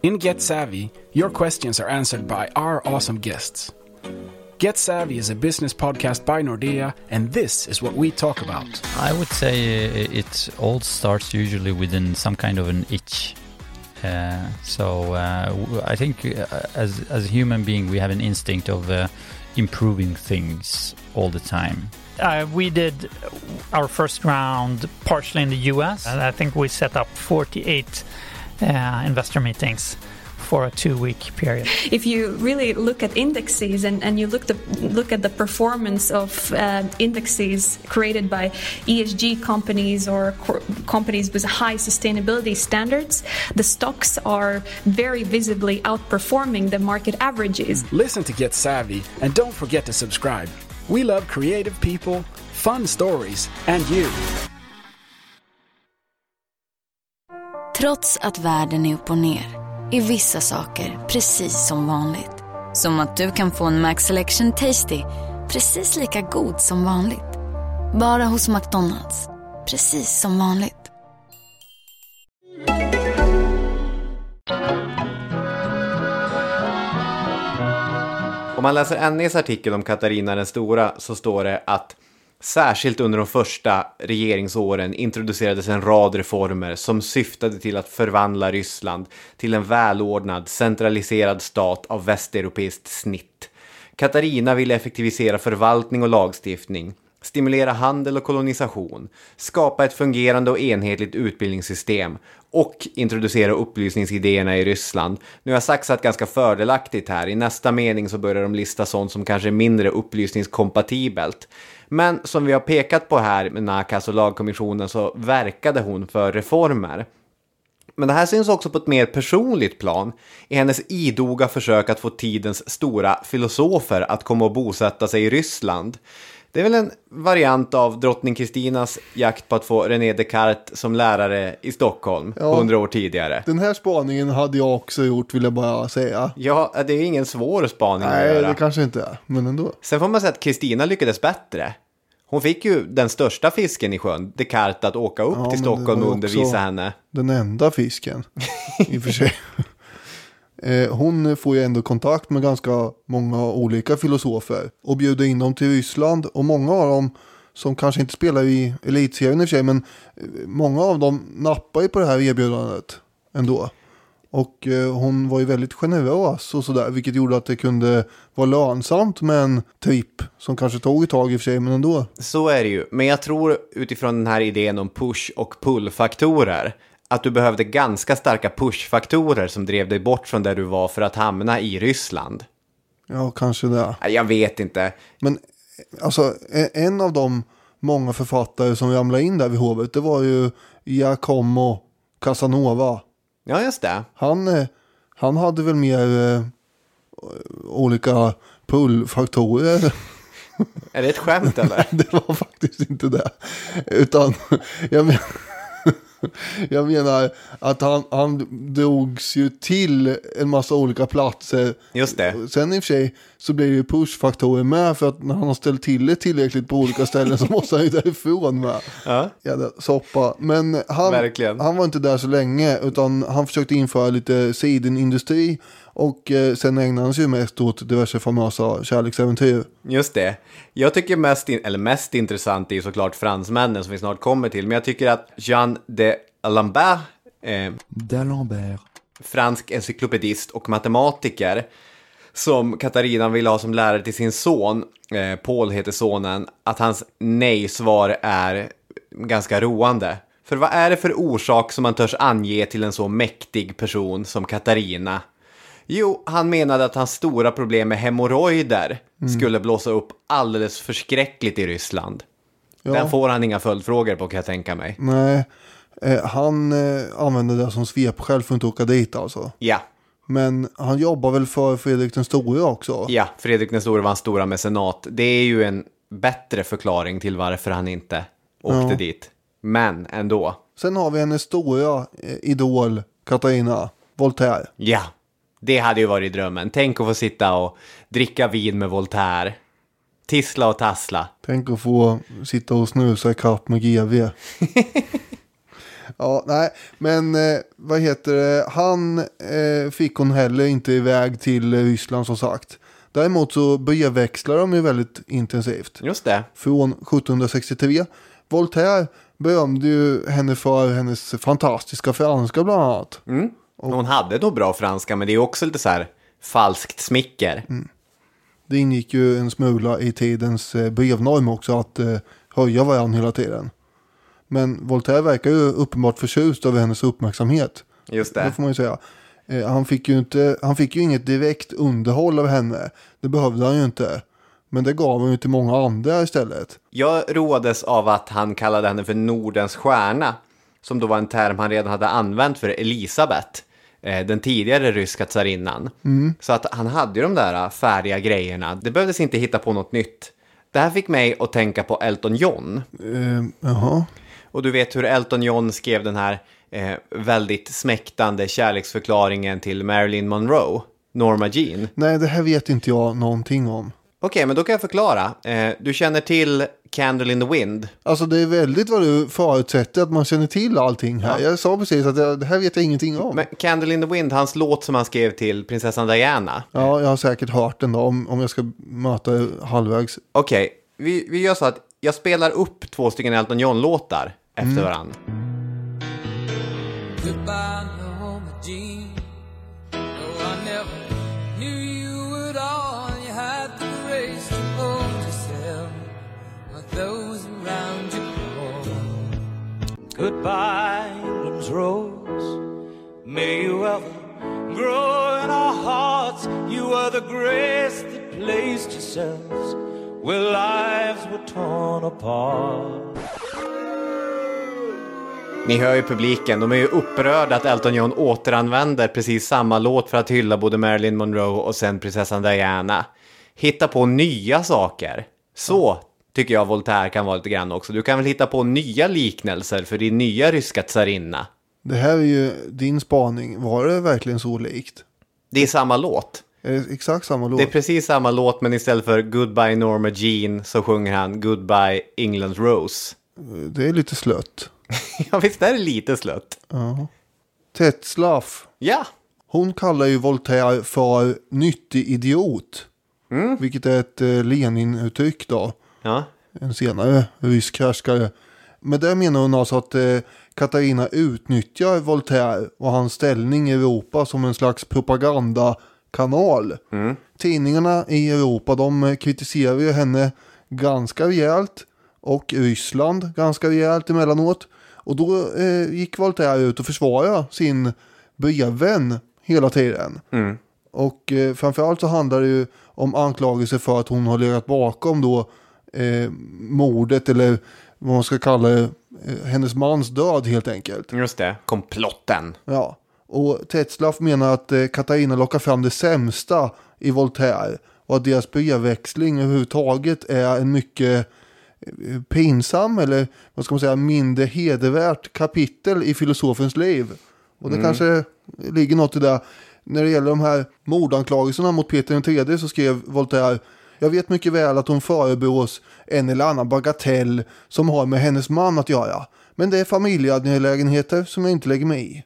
In Get Savvy, your questions are answered by our awesome guests. Get Savvy is a business podcast by Nordea, and this is what we talk about. I would say uh, it all starts usually within some kind of an itch. Uh, so uh, I think uh, as as a human being, we have an instinct of uh, improving things all the time. Uh, we did our first round partially in the US, and I think we set up 48 uh, investor meetings for a two week period. if you really look at indexes and, and you look the look at the performance of uh, indexes created by ESG companies or cor- companies with high sustainability standards, the stocks are very visibly outperforming the market averages. Listen to Get Savvy, and don't forget to subscribe. We love creative people, fun stories, and you. Trots att världen är upp och ner är vissa saker precis som vanligt. Som att du kan få en Max Selection Tasty precis lika god som vanligt. Bara hos McDonalds. Precis som vanligt. Om man läser NEs artikel om Katarina den stora så står det att särskilt under de första regeringsåren introducerades en rad reformer som syftade till att förvandla Ryssland till en välordnad, centraliserad stat av västeuropeiskt snitt. Katarina ville effektivisera förvaltning och lagstiftning, stimulera handel och kolonisation, skapa ett fungerande och enhetligt utbildningssystem och introducera upplysningsidéerna i Ryssland. Nu har jag saxat ganska fördelaktigt här. I nästa mening så börjar de lista sånt som kanske är mindre upplysningskompatibelt. Men som vi har pekat på här med Nakas och lagkommissionen så verkade hon för reformer. Men det här syns också på ett mer personligt plan i hennes idoga försök att få tidens stora filosofer att komma och bosätta sig i Ryssland. Det är väl en variant av drottning Kristinas jakt på att få René Descartes som lärare i Stockholm Ja. hundra år tidigare. Den här spaningen hade jag också gjort vill jag bara säga. Ja, det är ingen svår spaning att Nej, göra. det kanske inte är, men ändå. Sen får man säga att Kristina lyckades bättre. Hon fick ju den största fisken i sjön, Descartes, att åka upp Ja, till Stockholm och undervisa henne. Den enda fisken, i och för sig. Eh, hon får ju ändå kontakt med ganska många olika filosofer och bjuder in dem till Ryssland och många av dem som kanske inte spelar i elitserien i och för sig men eh, många av dem nappar ju på det här erbjudandet ändå. Och eh, hon var ju väldigt generös och sådär vilket gjorde att det kunde vara lönsamt med en tripp som kanske tog ett tag i och för sig men ändå. Så är det ju, men jag tror utifrån den här idén om push och pull-faktorer att du behövde ganska starka push-faktorer som drev dig bort från där du var för att hamna i Ryssland. Ja, kanske det. Jag vet inte. Men alltså en av de många författare som ramlade in där vid hovet det var ju Giacomo Casanova. Ja, just det. Han, eh, han hade väl mer eh, olika pullfaktorer. Är det ett skämt eller? det var faktiskt inte det. Utan jag, men, jag menar att han, han drogs ju till en massa olika platser. Just det. Sen i och för sig så blir det ju pushfaktorer med för att när han har ställt till det tillräckligt på olika ställen så måste han ju därifrån med. Ja. Jävla soppa. Men han, Verkligen. han var inte där så länge utan han försökte införa lite sidenindustri och eh, sen ägnade han sig ju mest åt diverse famösa kärleksäventyr. Just det. Jag tycker mest, in, eller mest intressant är ju såklart fransmännen som vi snart kommer till. Men jag tycker att Jean de Alembert eh, D'Alembert. fransk encyklopedist och matematiker som Katarina ville ha som lärare till sin son, eh, Paul heter sonen, att hans nej-svar är ganska roande. För vad är det för orsak som man törs ange till en så mäktig person som Katarina? Jo, han menade att hans stora problem med hemorrojder skulle blåsa upp alldeles förskräckligt i Ryssland. Den får han inga följdfrågor på kan jag tänka mig. Nej, eh, han eh, använde det som svepskäl för att inte åka dit alltså. Ja, Men han jobbar väl för Fredrik den store också? ja, Fredrik den store var hans stora mecenat. Det är ju en bättre förklaring till varför han inte åkte Ja. dit. Men ändå. Sen har vi hennes stora eh, idol Katarina Voltaire. Ja, det hade ju varit drömmen. Tänk att få sitta och dricka vin med Voltaire. Tissla och tassla. Tänk att få sitta och snusa i kapp med GV. ja, nej, men eh, vad heter det? Han eh, fick hon heller inte iväg till eh, Ryssland som sagt. Däremot så brevväxlar de ju väldigt intensivt. Just det. Från 1763. Voltaire berömde ju henne för hennes fantastiska franska bland annat. Hon hade nog bra franska, men det är också lite så här falskt smicker. Det ingick ju en smula i tidens eh, brevnorm också att eh, höja varandra hela tiden. Men Voltaire verkar ju uppenbart förtjust över hennes uppmärksamhet. Just Det det. får man ju säga. Eh, han, fick ju inte, han fick ju inget direkt underhåll av henne. Det behövde han ju inte. Men det gav han ju till många andra istället. Jag roades av att han kallade henne för Nordens stjärna, som då var en term han redan hade använt för Elisabet, eh, den tidigare ryska tsarinnan. Så att han hade ju de där färdiga grejerna. Det behövdes inte hitta på något nytt. Det här fick mig att tänka på Elton John. Eh, jaha. Och du vet hur Elton John skrev den här eh, väldigt smäktande kärleksförklaringen till Marilyn Monroe, Norma Jean. Nej, det här vet inte jag någonting om. Okej, men då kan jag förklara. Eh, du känner till Candle in the Wind. Alltså det är väldigt vad du förutsätter att man känner till allting här. Jag sa precis att jag, det här vet jag ingenting om. Men Candle in the Wind, hans låt som han skrev till prinsessan Diana. Ja, jag har säkert hört den då om, om jag ska möta halvvägs. Okej, vi, vi gör så att jag spelar upp två stycken Elton John-låtar efter varandra. Goodbye, Goodbye, England's rose. May you ever grow in our hearts. You are the grace that placed yourselves where lives were torn apart. Ni hör ju publiken, de är ju upprörda att Elton John återanvänder precis samma låt för att hylla både Marilyn Monroe och sen prinsessan Diana. Hitta på nya saker. Så tycker jag Voltaire kan vara lite grann också. Du kan väl hitta på nya liknelser för din nya ryska tsarinna. Det här är ju din spaning. Var det verkligen så likt? Det är samma låt. Är det exakt samma låt? Det är precis samma låt men istället för Goodbye Norma Jean så sjunger han Goodbye England Rose. Det är lite slött. ja visst är det lite slött. Ja. Tetzlaff. Ja. Hon kallar ju Voltaire för nyttig idiot. Vilket är ett eh, Lenin-uttryck då. Ja. En senare rysk härskare. Men där menar hon alltså att eh, Katarina utnyttjar Voltaire och hans ställning i Europa som en slags propagandakanal. Tidningarna i Europa de eh, kritiserar ju henne ganska rejält. Och Ryssland ganska rejält emellanåt. Och då eh, gick Voltaire ut och försvarade sin brevvän hela tiden. Och eh, framförallt så handlar det ju om anklagelser för att hon har legat bakom då eh, mordet eller vad man ska kalla det, eh, hennes mans död helt enkelt. Just det, komplotten. Ja, och Tetzlaff menar att eh, Katarina lockar fram det sämsta i Voltaire och att deras brevväxling överhuvudtaget är en mycket eh, pinsam eller vad ska man säga mindre hedervärt kapitel i filosofens liv. Och det kanske ligger något i det. När det gäller de här mordanklagelserna mot Peter III så skrev Voltaire jag vet mycket väl att hon förebrås en eller annan bagatell som har med hennes man att göra. Men det är familjeangelägenheter som jag inte lägger mig i.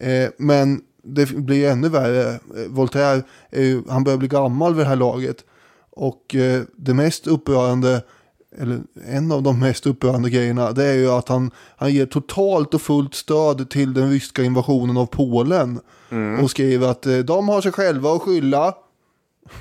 Eh, men det blir ännu värre. Eh, Voltaire, är ju, han börjar bli gammal vid det här laget. Och eh, det mest upprörande eller en av de mest upprörande grejerna, det är ju att han, han ger totalt och fullt stöd till den ryska invasionen av Polen. Och skriver att eh, de har sig själva att skylla.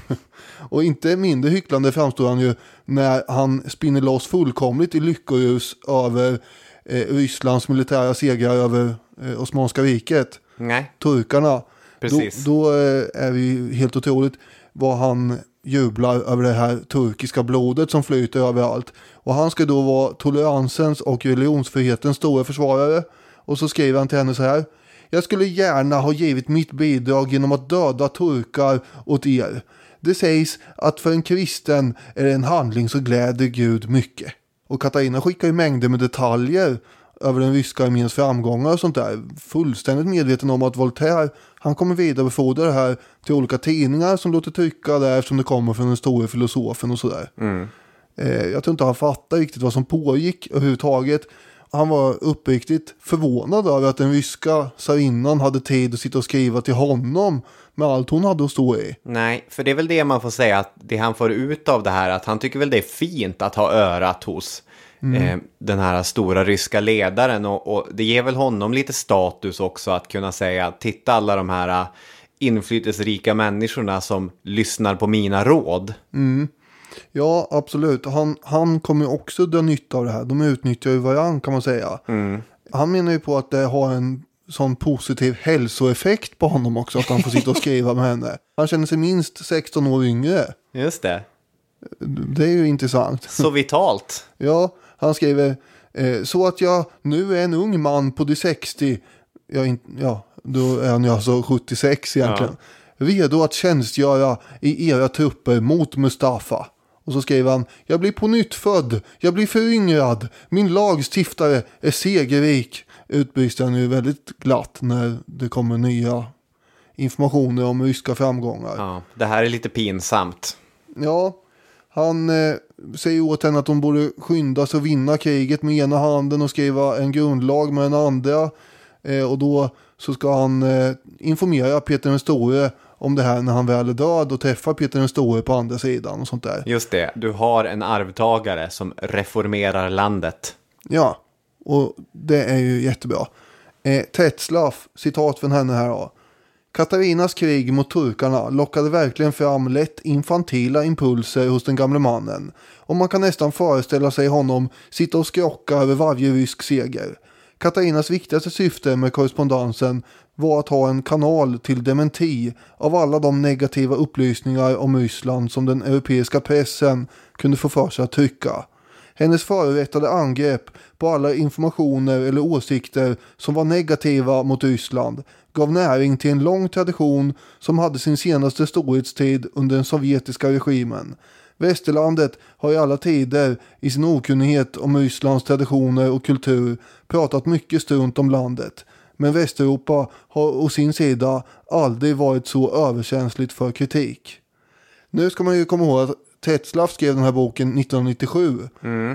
och inte mindre hycklande framstår han ju när han spinner loss fullkomligt i lyckorus över eh, Rysslands militära segrar över eh, Osmanska riket. Nej, Turkarna. Precis. Då, då eh, är det ju helt otroligt vad han jublar över det här turkiska blodet som flyter överallt. Och han ska då vara toleransens och religionsfrihetens stora försvarare. Och så skriver han till henne så här. Jag skulle gärna ha givit mitt bidrag genom att döda turkar åt er. Det sägs att för en kristen är det en handling så gläder Gud mycket. Och Katarina skickar ju mängder med detaljer över den ryska arméns framgångar och sånt där. Fullständigt medveten om att Voltaire, han kommer vidarebefordra det här till olika tidningar som låter trycka där eftersom det kommer från den stora filosofen och sådär. Eh, jag tror inte han fattar riktigt vad som pågick överhuvudtaget. Han var uppriktigt förvånad över att den ryska tsarinnan hade tid att sitta och skriva till honom med allt hon hade att stå i. nej, för det är väl det man får säga att det han får ut av det här, att han tycker väl det är fint att ha örat hos eh, den här stora ryska ledaren och, och det ger väl honom lite status också att kunna säga, titta alla de här eh, inflytelserika människorna som lyssnar på mina råd. Ja, absolut. Han, han kommer också dra nytta av det här. De utnyttjar ju varandra kan man säga. Han menar ju på att det har en sån positiv hälsoeffekt på honom också. Att han får sitta och skriva med henne. Han känner sig minst 16 år yngre. Just det, Det är ju intressant. så vitalt. Ja, han skriver eh, så att jag nu är en ung man på de 60. Ja, ja då är han ju alltså 76 egentligen. Redo att tjänstgöra i era trupper mot Mustafa. Och så skriver han, jag blir på nytt född, jag blir föryngrad, min lagstiftare är segerrik. Utbrister han ju väldigt glatt när det kommer nya informationer om ryska framgångar. Ja, det här är lite pinsamt. Ja, han eh, säger åt henne att hon borde skynda sig och vinna kriget med ena handen och skriva en grundlag med den andra. Eh, och då så ska han eh, informera Peter den store om det här när han väl är död och träffar Peter den store på andra sidan och sånt där. Just det, du har en arvtagare som reformerar landet. Ja, och det är ju jättebra. Eh, Tetzlaff, citat från henne här då. Katarinas krig mot turkarna lockade verkligen fram lätt infantila impulser hos den gamle mannen. Och man kan nästan föreställa sig honom sitta och skrocka över varje rysk seger. Katarinas viktigaste syfte med korrespondensen var att ha en kanal till dementi av alla de negativa upplysningar om Ryssland som den europeiska pressen kunde få för sig att trycka. Hennes förorättade angrepp på alla informationer eller åsikter som var negativa mot Ryssland gav näring till en lång tradition som hade sin senaste storhetstid under den sovjetiska regimen. Västerlandet har i alla tider i sin okunnighet om Rysslands traditioner och kultur pratat mycket strunt om landet. Men Västeuropa har å sin sida aldrig varit så överkänsligt för kritik. Nu ska man ju komma ihåg att Tetzlaff skrev den här boken 1997.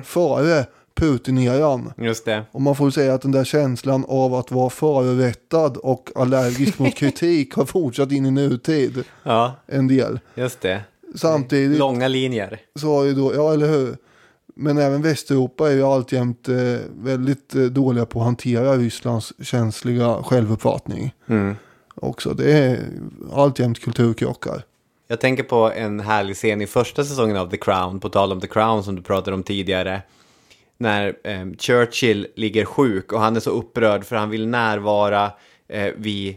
Före Putin-eran. Just det. Och man får säga att den där känslan av att vara förorättad och allergisk mot kritik har fortsatt in i nutid. Ja, En del. just det. Samtidigt Långa linjer. så har ju då, ja eller hur. Men även Västeuropa är ju alltjämt eh, väldigt eh, dåliga på att hantera Rysslands känsliga självuppfattning. Också. Det är alltjämt kulturkrockar. Jag tänker på en härlig scen i första säsongen av The Crown, på tal om The Crown som du pratade om tidigare. När eh, Churchill ligger sjuk och han är så upprörd för han vill närvara eh, vid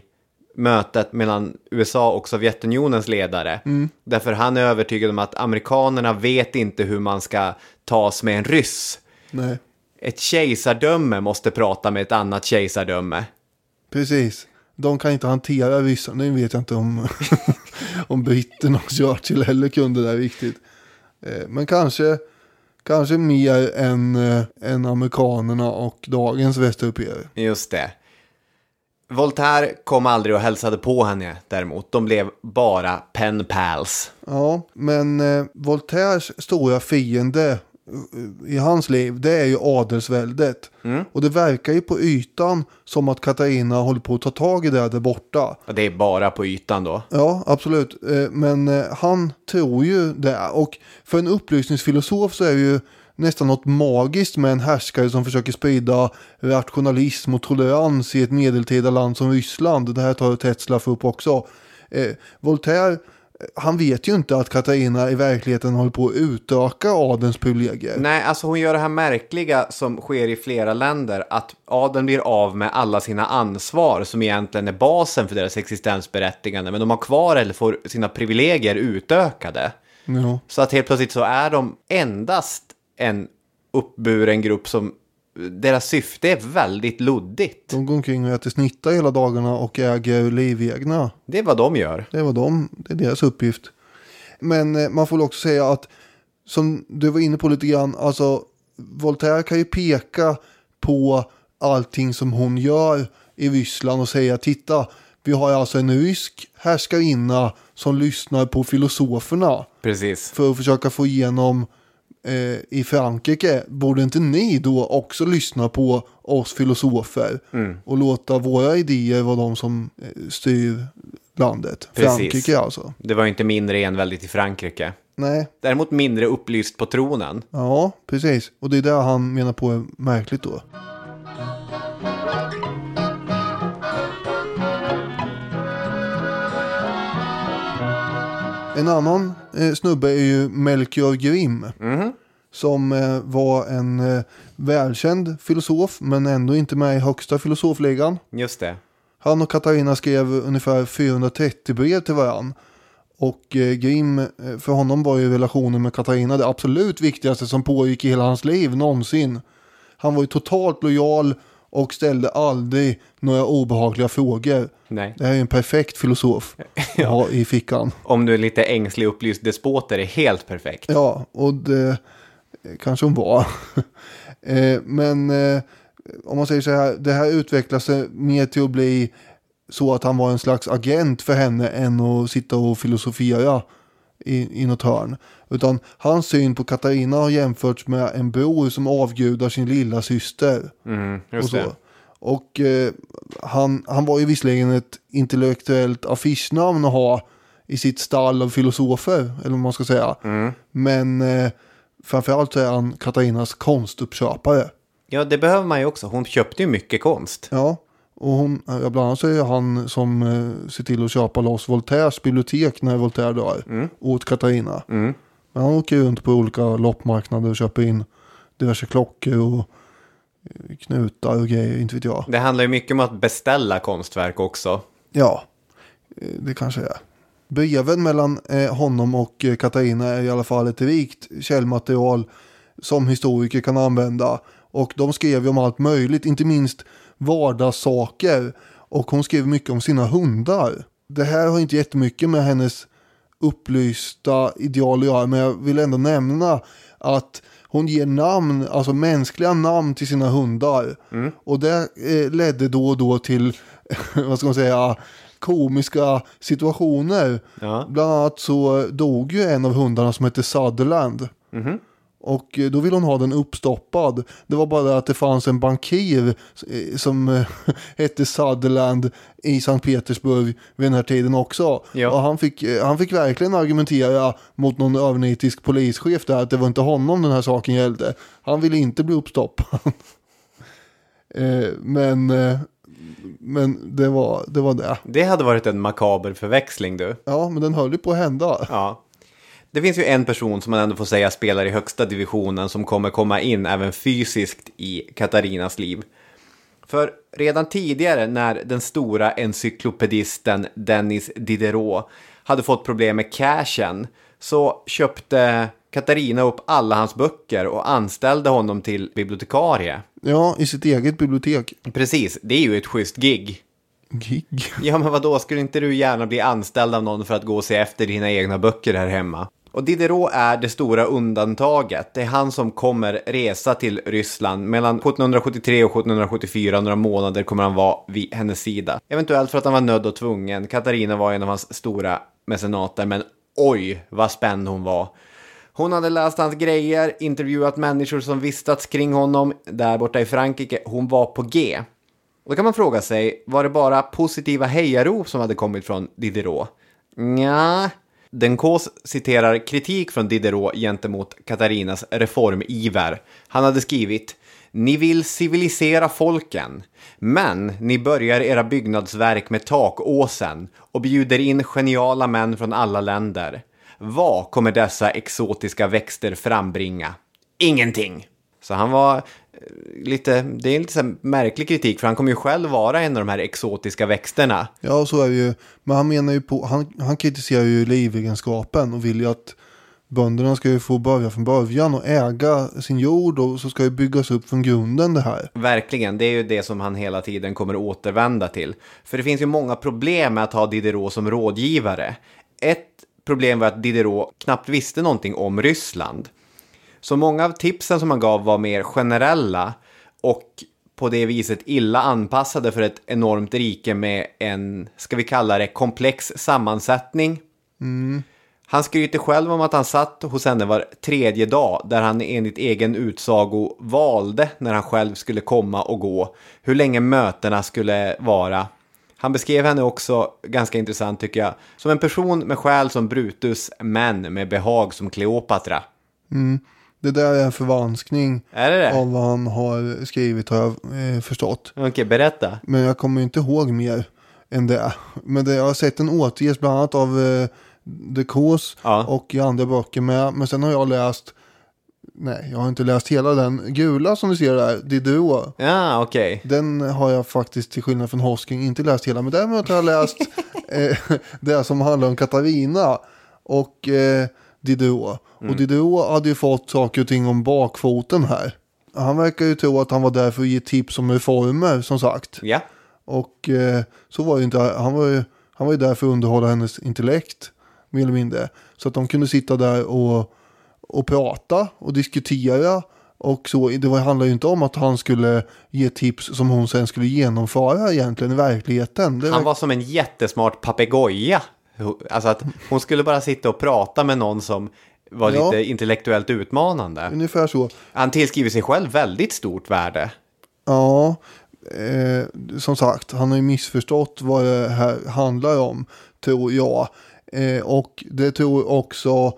mötet mellan USA och Sovjetunionens ledare. Därför han är övertygad om att amerikanerna vet inte hur man ska tas med en ryss. Nej, Ett kejsardöme måste prata med ett annat kejsardöme. precis. De kan inte hantera ryssarna. Nu vet jag inte om, om britterna och Churchill heller kunde det riktigt. Eh, men kanske, kanske mer än, eh, än amerikanerna och dagens västeuropeer. Just det. Voltaire kom aldrig och hälsade på henne däremot. De blev bara pen pals. Ja, men eh, Voltaires stora fiende eh, i hans liv, det är ju adelsväldet. Och det verkar ju på ytan som att Katarina håller på att ta tag i det där borta. Och det är bara på ytan då. Ja, absolut. Eh, Men eh, han tror ju det. Och för en upplysningsfilosof så är ju nästan något magiskt med en härskare som försöker sprida rationalism och tolerans i ett medeltida land som Ryssland. Det här tar Tetzlaff upp också. Eh, Voltaire, han vet ju inte att Katarina i verkligheten håller på att utöka adelns privilegier. Nej, alltså hon gör det här märkliga som sker i flera länder. Att adeln blir av med alla sina ansvar som egentligen är basen för deras existensberättigande. Men de har kvar eller får sina privilegier utökade. Ja. Så att helt plötsligt så är de endast en uppburen grupp som deras syfte är väldigt luddigt. De går omkring och äter snitta hela dagarna och äger livegna. Det är vad de gör. Det var de, det är deras uppgift. Men eh, man får väl också säga att, som du var inne på lite grann, alltså Voltaire kan ju peka på allting som hon gör i Ryssland och säga titta, vi har alltså en rysk härskarinna som lyssnar på filosoferna Precis. för att försöka få igenom i Frankrike. Borde inte ni då också lyssna på oss filosofer Mm. och låta våra idéer vara de som eh, styr landet? Precis. Frankrike alltså. Det var ju inte mindre enväldigt i Frankrike. Nej, Däremot mindre upplyst på tronen. ja, precis. Och det är det han menar på är märkligt då. En annan eh, snubbe är ju Melchior Grimm. Som eh, var en eh, välkänd filosof men ändå inte med i högsta filosofligan. Just det. Han och Katarina skrev ungefär 430 brev till varann. Och eh, Grimm, eh, för honom var ju relationen med Katarina det absolut viktigaste som pågick i hela hans liv någonsin. Han var ju totalt lojal och ställde aldrig några obehagliga frågor. Nej. Det här är en perfekt filosof ha i fickan. Om du är lite ängslig upplyst despot är det helt perfekt. Ja, och det kanske hon var. Eh, Men eh, om man säger så här, det här utvecklas sig mer till att bli så att han var en slags agent för henne än att sitta och filosofera i, i något hörn. Utan hans syn på Katarina har jämförts med en bror som avgudar sin lilla syster. Mm, och så. det. Och eh, han, han var ju visserligen ett intellektuellt affischnamn att ha i sitt stall av filosofer, eller vad man ska säga. Mm. Men eh, framförallt så är han Katarinas konstuppköpare. Ja, det behöver man ju också. Hon köpte ju mycket konst. Ja, och hon, ja, bland annat så är han som eh, ser till att köpa loss Voltaires bibliotek när Voltaire dör. Åt Katarina. Mm. Men han åker runt på olika loppmarknader och köper in diverse klockor och eh, knutar och grejer, inte vet jag. Det handlar ju mycket om att beställa konstverk också. Ja, eh, det kanske är. Breven mellan eh, honom och eh, Katarina är i alla fall ett rikt källmaterial som historiker kan använda. Och de skrev ju om allt möjligt, inte minst vardagssaker. Och hon skrev mycket om sina hundar. Det här har inte jättemycket med hennes upplysta ideal att göra, men jag vill ändå nämna att hon ger namn, alltså mänskliga namn till sina hundar. Och det eh, ledde då och då till, vad ska man säga, komiska situationer. Ja. Bland annat så dog ju en av hundarna som hette Sutherland. Och då ville hon ha den uppstoppad. Det var bara det att det fanns en bankir eh, som eh, hette Sutherland i Sankt Petersburg vid den här tiden också. Ja. Och han fick, eh, han fick verkligen argumentera mot någon övernitisk polischef där att det var inte honom den här saken gällde. Han ville inte bli uppstoppad. Men men det, var, det var det. Det hade varit en makaber förväxling du. Ja, men den höll ju på att hända. Ja. Det finns ju en person som man ändå får säga spelar i högsta divisionen som kommer komma in även fysiskt i Katarinas liv. För redan tidigare när den stora encyklopedisten Dennis Diderot hade fått problem med cashen så köpte Katarina upp alla hans böcker och anställde honom till bibliotekarie. Ja, i sitt eget bibliotek. Precis, det är ju ett schysst gig. Gig. Ja, men vadå, skulle inte du gärna bli anställd av någon för att gå och se efter dina egna böcker här hemma? Och Diderot är det stora undantaget. Det är han som kommer resa till Ryssland. Mellan 1773 och 1774, några månader, kommer han vara vid hennes sida. Eventuellt för att han var nödd och tvungen. Katarina var en av hans stora mecenater, men oj vad spänd hon var. Hon hade läst hans grejer, intervjuat människor som vistats kring honom där borta i Frankrike. Hon var på G. Och då kan man fråga sig, var det bara positiva hejarop som hade kommit från Diderot? Nja, Denkos citerar kritik från Diderot gentemot Katarinas reformiver. Han hade skrivit Ni vill civilisera folken, men ni börjar era byggnadsverk med takåsen och bjuder in geniala män från alla länder. Vad kommer dessa exotiska växter frambringa? Ingenting! Så han var lite, det är en lite märklig kritik för han kommer ju själv vara en av de här exotiska växterna. Ja, så är det ju. Men han menar ju på, han, han kritiserar ju livegenskapen och vill ju att bönderna ska ju få börja från början och äga sin jord och så ska det byggas upp från grunden det här. Verkligen, det är ju det som han hela tiden kommer återvända till. För det finns ju många problem med att ha Diderot som rådgivare. Ett problem var att Diderot knappt visste någonting om Ryssland. Så många av tipsen som han gav var mer generella och på det viset illa anpassade för ett enormt rike med en, ska vi kalla det, komplex sammansättning. Han skryter själv om att han satt hos henne var tredje dag där han enligt egen utsago valde när han själv skulle komma och gå, hur länge mötena skulle vara. Han beskrev henne också, ganska intressant tycker jag, som en person med själ som Brutus, men med behag som Kleopatra. Mm. Det där är en förvanskning Är det det? av vad han har skrivit har jag eh, förstått. Okej, berätta. Men jag kommer inte ihåg mer än det. Men det, jag har sett den återges bland annat av eh, De Kos och i andra böcker med. Men sen har jag läst, nej jag har inte läst hela den gula som du ser där, Diderot. Ja, okej. Den har jag faktiskt till skillnad från Hosking inte läst hela. Men däremot har jag läst eh, det som handlar om Katarina och eh, Diderot. Mm. Och Diderot hade ju fått saker och ting om bakfoten här. Han verkar ju tro att han var där för att ge tips om reformer som sagt. Ja. Och eh, så var det inte. Han var, ju, han var ju där för att underhålla hennes intellekt. Mer eller mindre. Så att de kunde sitta där och, och prata och diskutera. Och så, det var, handlar ju inte om att han skulle ge tips som hon sen skulle genomföra egentligen i verkligheten. Det Han var som en jättesmart papegoja. Alltså att hon skulle bara sitta och prata med någon som var Ja. lite intellektuellt utmanande. Ungefär så. Han tillskriver sig själv väldigt stort värde. Ja, eh, som sagt, han har ju missförstått vad det här handlar om, tror jag. Eh, och det tror också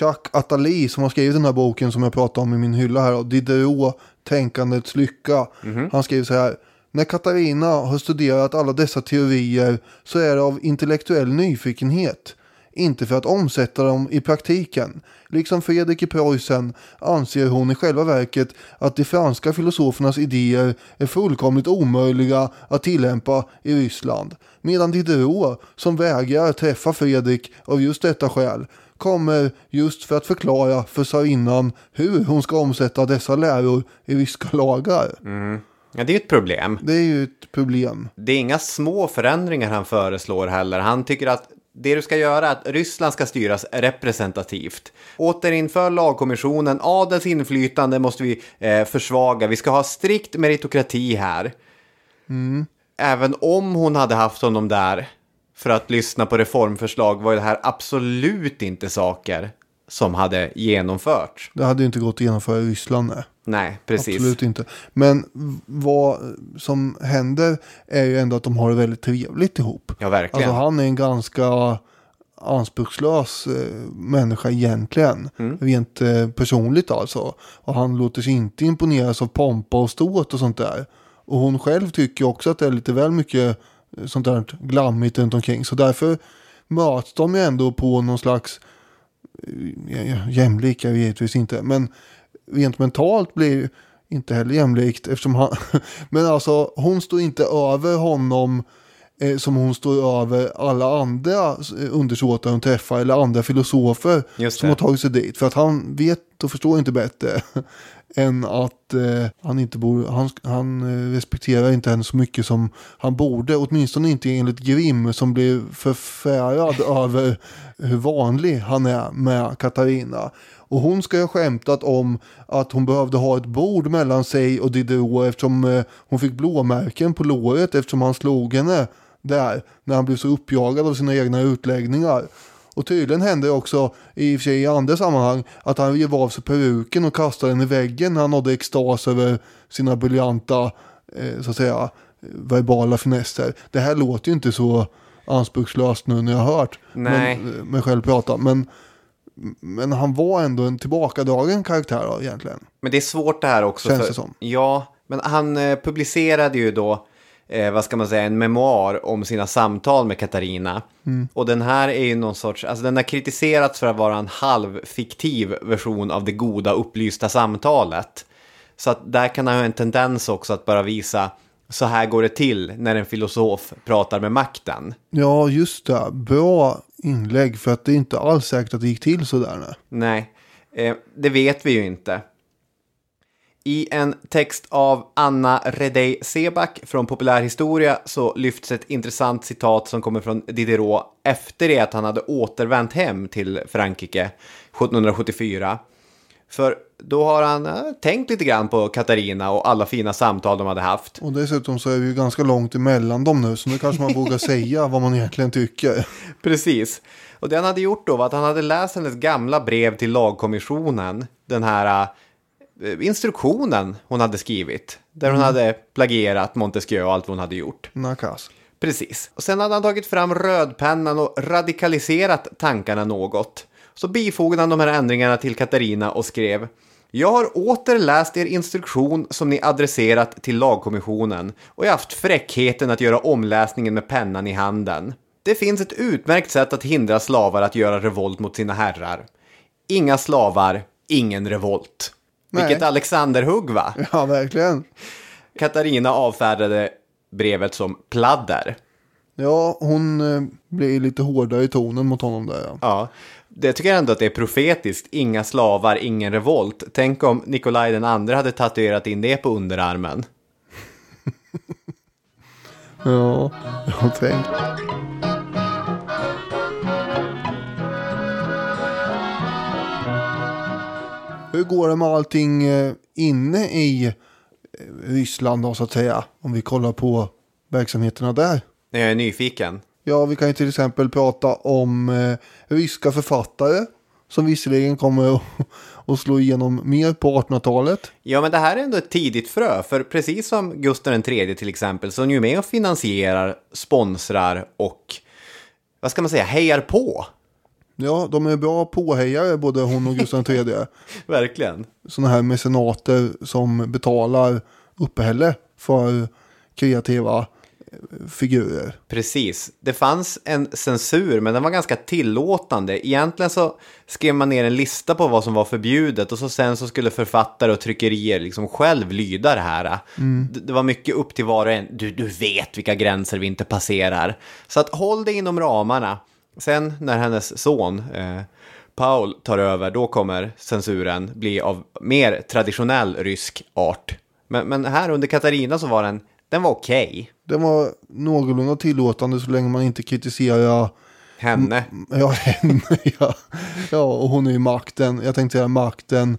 Jacques Attali som har skrivit den här boken som jag pratade om i min hylla här, och Diderot, Tänkandets lycka. Han skriver så här. När Katarina har studerat alla dessa teorier så är det av intellektuell nyfikenhet. Inte för att omsätta dem i praktiken. Liksom Fredrik i Preussen anser hon i själva verket att de franska filosofernas idéer är fullkomligt omöjliga att tillämpa i Ryssland. Medan Diderot, som vägrar träffa Fredrik av just detta skäl, kommer just för att förklara för tsarinnan hur hon ska omsätta dessa läror i ryska lagar. Mm. Ja, det är ju ett problem. Det är ju ett problem. Det är inga små förändringar han föreslår heller. Han tycker att det du ska göra är att Ryssland ska styras representativt. Återinför lagkommissionen, Adels inflytande måste vi eh, försvaga. Vi ska ha strikt meritokrati här. Mm. Även om hon hade haft honom där för att lyssna på reformförslag var det här absolut inte saker som hade genomförts. Det hade ju inte gått att genomföra i Ryssland. Nej. Nej, precis. Absolut inte. Men vad som händer är ju ändå att de har det väldigt trevligt ihop. Ja, verkligen. Alltså han är en ganska anspråkslös eh, människa egentligen. Mm. Rent eh, personligt alltså. Och han låter sig inte imponeras av pompa och ståt och sånt där. Och hon själv tycker också att det är lite väl mycket eh, sånt där glammigt runt omkring. Så därför möts de ju ändå på någon slags eh, ja, jämlika givetvis inte. Men rent mentalt blir inte heller jämlikt eftersom han, men alltså hon står inte över honom eh, som hon står över alla andra eh, undersåtar hon träffar eller andra filosofer som har tagit sig dit. För att han vet och förstår inte bättre än att eh, han inte borde, han, han eh, respekterar inte henne så mycket som han borde, åtminstone inte enligt Grimm som blev förfärad över hur vanlig han är med Katarina. Och hon ska ju ha skämtat om att hon behövde ha ett bord mellan sig och Diderot eftersom eh, hon fick blåmärken på låret eftersom han slog henne där när han blev så uppjagad av sina egna utläggningar. Och tydligen hände det också i och för sig i andra sammanhang att han rev av sig peruken och kastade den i väggen när han nådde extas över sina briljanta, eh, så att säga, verbala finesser. Det här låter ju inte så anspråkslöst nu när jag har hört Nej. Men, mig själv prata. Men, men han var ändå en tillbakadragen karaktär då, egentligen. Men det är svårt det här också. Känns för, det som. Ja, men han eh, publicerade ju då, eh, vad ska man säga, en memoar om sina samtal med Katarina. Mm. Och den här är ju någon sorts, alltså den har kritiserats för att vara en halvfiktiv version av det goda upplysta samtalet. Så att där kan han ha en tendens också att bara visa, så här går det till när en filosof pratar med makten. Ja, just det. Bra inlägg för att det är inte alls säkert att det gick till sådär. Nej. Nej, eh, det vet vi ju inte. I en text av Anna Redey Seback från Populärhistoria så lyfts ett intressant citat som kommer från Diderot efter det att han hade återvänt hem till Frankrike 1774. För då har han eh, tänkt lite grann på Katarina och alla fina samtal de hade haft. Och dessutom så är vi ju ganska långt emellan dem nu. Så nu kanske man vågar säga vad man egentligen tycker. Precis. Och det han hade gjort då var att han hade läst hennes gamla brev till lagkommissionen. Den här eh, instruktionen hon hade skrivit. Där hon Mm. hade plagierat Montesquieu och allt vad hon hade gjort. Nakas. Precis. Och sen hade han tagit fram rödpennan och radikaliserat tankarna något. Så bifogade han de här ändringarna till Katarina och skrev Jag har åter läst er instruktion som ni adresserat till lagkommissionen och jag har haft fräckheten att göra omläsningen med pennan i handen. Det finns ett utmärkt sätt att hindra slavar att göra revolt mot sina herrar. Inga slavar, ingen revolt. Nej. Vilket Alexanderhugg va? Ja, verkligen. Katarina avfärdade brevet som pladder. Ja, hon eh, blir lite hårdare i tonen mot honom där. Ja. Ja, det tycker jag ändå att det är profetiskt. Inga slavar, ingen revolt. Tänk om Nikolaj den andra hade tatuerat in det på underarmen. Ja, jag har tänkt. Hur går det med allting eh, inne i eh, Ryssland då så att säga? Om vi kollar på verksamheterna där. Jag är nyfiken. Ja, vi kan ju till exempel prata om eh, ryska författare. Som visserligen kommer att, slå igenom mer på 1800-talet. Ja, men det här är ändå ett tidigt frö. För precis som Gustav III till exempel, så är ju med och finansierar, sponsrar och, vad ska man säga, hejar på. Ja, de är bra påhejare både hon och Gustav III. Verkligen. Sådana här mecenater som betalar uppehälle för kreativa eh, figurer. Precis. Det fanns en censur, men den var ganska tillåtande. Egentligen så skrev man ner en lista på vad som var förbjudet och så sen så skulle författare och tryckerier liksom själv lyda det här. Mm. Det, det var mycket upp till var och en. Du, du vet vilka gränser vi inte passerar. Så att håll dig inom ramarna. Sen när hennes son eh, Paul tar över, då kommer censuren bli av mer traditionell rysk art. Men, men här under Katarina så var den, den var okej. Den var någorlunda tillåtande så länge man inte kritiserar Henne. Ja, henne ja. ja, och hon är ju makten. Jag tänkte säga makten.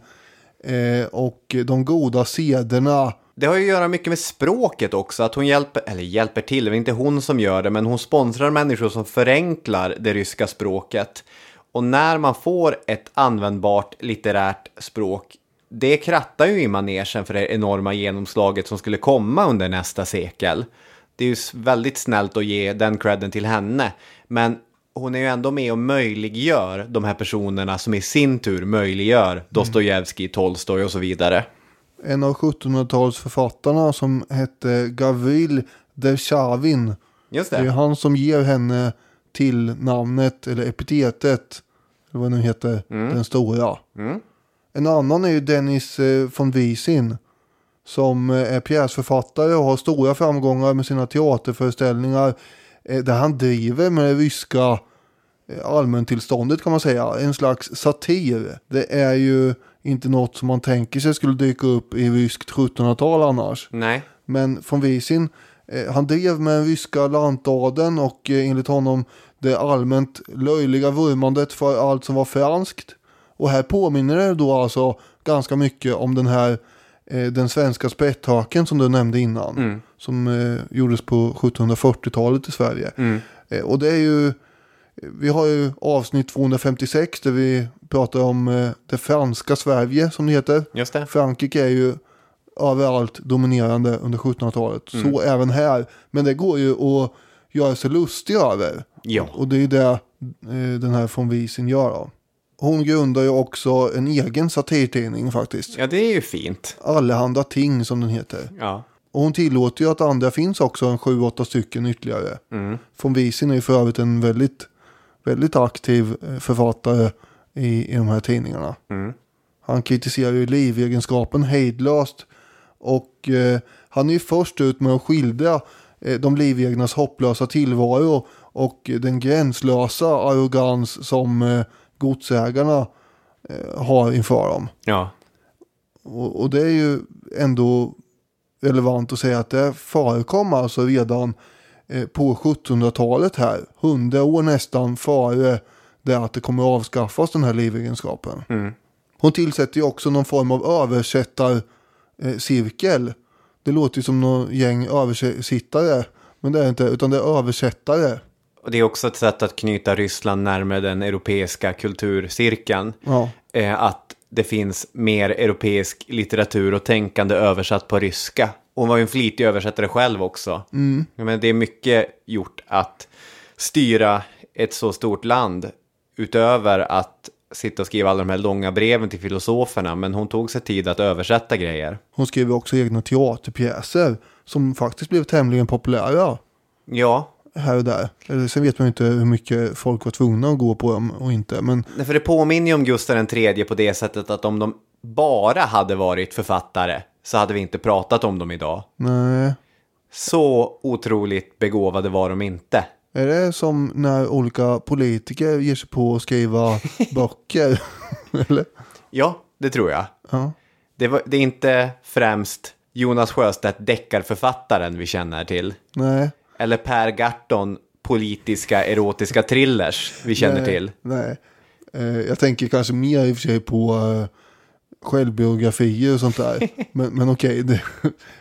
Eh, och de goda sederna. Det har ju att göra mycket med språket också, att hon hjälper, eller hjälper till, det är inte hon som gör det, men hon sponsrar människor som förenklar det ryska språket. Och när man får ett användbart litterärt språk, det krattar ju i manegen för det enorma genomslaget som skulle komma under nästa sekel. Det är ju väldigt snällt att ge den credden till henne, men hon är ju ändå med och möjliggör de här personerna som i sin tur möjliggör Dostojevskij, Tolstoj och så vidare. En av 1700-talsförfattarna som hette Gavril Dershavin. Just Det är det. han som ger henne till namnet eller epitetet. Eller vad det nu heter. Den stora. Mm. En annan är ju Dennis eh, von Wiesin. Som eh, är pjäsförfattare och har stora framgångar med sina teaterföreställningar. eh, Där han driver med det ryska allmäntillståndet kan man säga. En slags satir. Det är ju inte något som man tänker sig skulle dyka upp i ryskt 1700-tal annars. Nej. Men von Wiesin, eh, han drev med den ryska lantadeln och eh, enligt honom det allmänt löjliga vurmandet för allt som var franskt. Och här påminner det då alltså ganska mycket om den här eh, den svenska sprätthöken som du nämnde innan. Mm. Som eh, gjordes på 1740-talet i Sverige. Mm. Eh, och det är ju, vi har ju avsnitt 256 där vi pratar om eh, det franska Sverige som det heter. Just det. Frankrike är ju överallt dominerande under 1700-talet. Mm. Så även här. Men det går ju att göra sig lustig över. Ja. Och det är det eh, den här von Wiesen gör då. Hon grundar ju också en egen satirtidning faktiskt. Ja, det är ju fint. Allehanda ting som den heter. Ja. Och hon tillåter ju att andra finns också, en sju, åtta stycken ytterligare. Mm. Von Wiesen är ju för övrigt en väldigt, väldigt aktiv eh, författare i, i de här tidningarna. Mm. Han kritiserar ju livegenskapen hejdlöst. Och eh, han är ju först ut med att skildra eh, de livegnas hopplösa tillvaro och den gränslösa arrogans som eh, godsägarna eh, har inför dem. Ja. Och, och det är ju ändå relevant att säga att det förekom alltså redan eh, på 1700-talet här. Hundra år nästan före det att det kommer att avskaffas den här livegenskapen. Mm. Hon tillsätter ju också någon form av översättarcirkel. Det låter ju som någon gäng översittare. Men det är inte, utan det är översättare. Och det är också ett sätt att knyta Ryssland närmare den europeiska kulturcirkeln. Ja. Eh, att det finns mer europeisk litteratur och tänkande översatt på ryska. Och hon var ju en flitig översättare själv också. Mm. Men det är mycket gjort att styra ett så stort land. Utöver att sitta och skriva alla de här långa breven till filosoferna. Men hon tog sig tid att översätta grejer. Hon skrev också egna teaterpjäser. Som faktiskt blev tämligen populära. Ja, Här och där. Eller, sen vet man inte hur mycket folk var tvungna att gå på dem och inte. Men Nej, för det påminner ju om Gustav den tredje på det sättet att om de bara hade varit författare så hade vi inte pratat om dem idag. nej. Så otroligt begåvade var de inte. Är det som när olika politiker ger sig på att skriva böcker? Eller? Ja, det tror jag. Ja. Det, var, det är inte främst Jonas Sjöstedt, deckarförfattaren vi känner till. Nej. Eller Per Gahrton, politiska erotiska thrillers vi känner nej, till. Nej. Eh, jag tänker kanske mer i och för sig på eh, självbiografier och sånt där. men men okej, det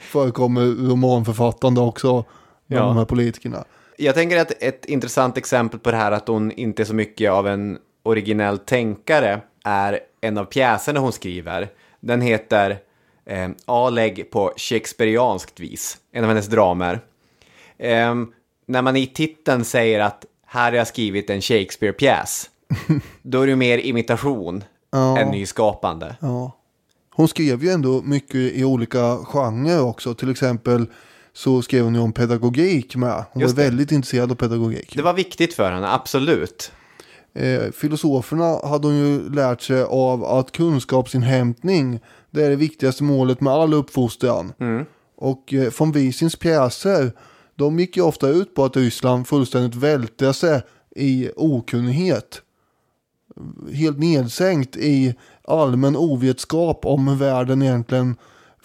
förekommer romanförfattande också bland Ja. de här politikerna. Jag tänker att ett intressant exempel på det här att hon inte är så mycket av en originell tänkare är en av pjäserna hon skriver. Den heter eh, Aleg på Shakespeareanskt vis, en av hennes dramer. Ehm, när man i titeln säger att här har jag skrivit en Shakespeare-pjäs, då är det mer imitation Ja. än nyskapande. Ja. Hon skrev ju ändå mycket i olika genrer också. Till exempel så skrev hon ju om pedagogik med. Hon Just var det. väldigt intresserad av pedagogik. Det var viktigt för henne, absolut. Eh, filosoferna hade hon ju lärt sig av att kunskapsinhämtning det är det viktigaste målet med all uppfostran. Och eh, von Wiesens pjäser de gick ju ofta ut på att Ryssland fullständigt välte sig i okunnighet. Helt nedsänkt i allmän ovetskap om hur världen egentligen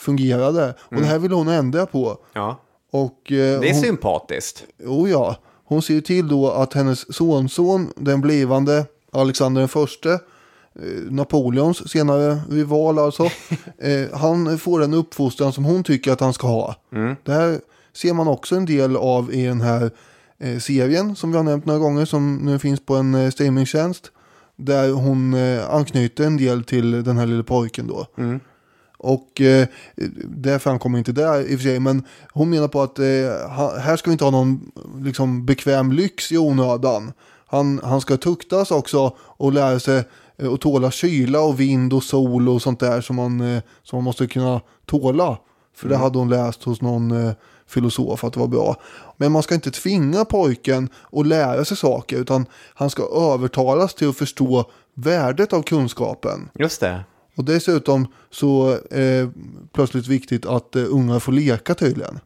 fungerade. Och det här ville hon ändra på. Ja. Och, eh, Det är hon, sympatiskt. Oh ja, hon ser ju till då att hennes sonson, den blivande Alexander den förste, eh, Napoleons senare rival alltså, eh, han får en uppfostran som hon tycker att han ska ha. Det här ser man också en del av i den här eh, serien som vi har nämnt några gånger som nu finns på en eh, streamingtjänst. Där hon eh, anknyter en del till den här lilla pojken då. Och eh, det framkommer inte där i och för sig. Men hon menar på att eh, här ska vi inte ha någon liksom, bekväm lyx i onödan. Han, han ska tuktas också och lära sig eh, att tåla kyla och vind och sol och sånt där som man, eh, som man måste kunna tåla. För det hade hon läst hos någon eh, filosof att det var bra. Men man ska inte tvinga pojken att lära sig saker utan han ska övertalas till att förstå värdet av kunskapen. Just det. Och dessutom så eh, plötsligt viktigt att eh, unga får leka tydligen.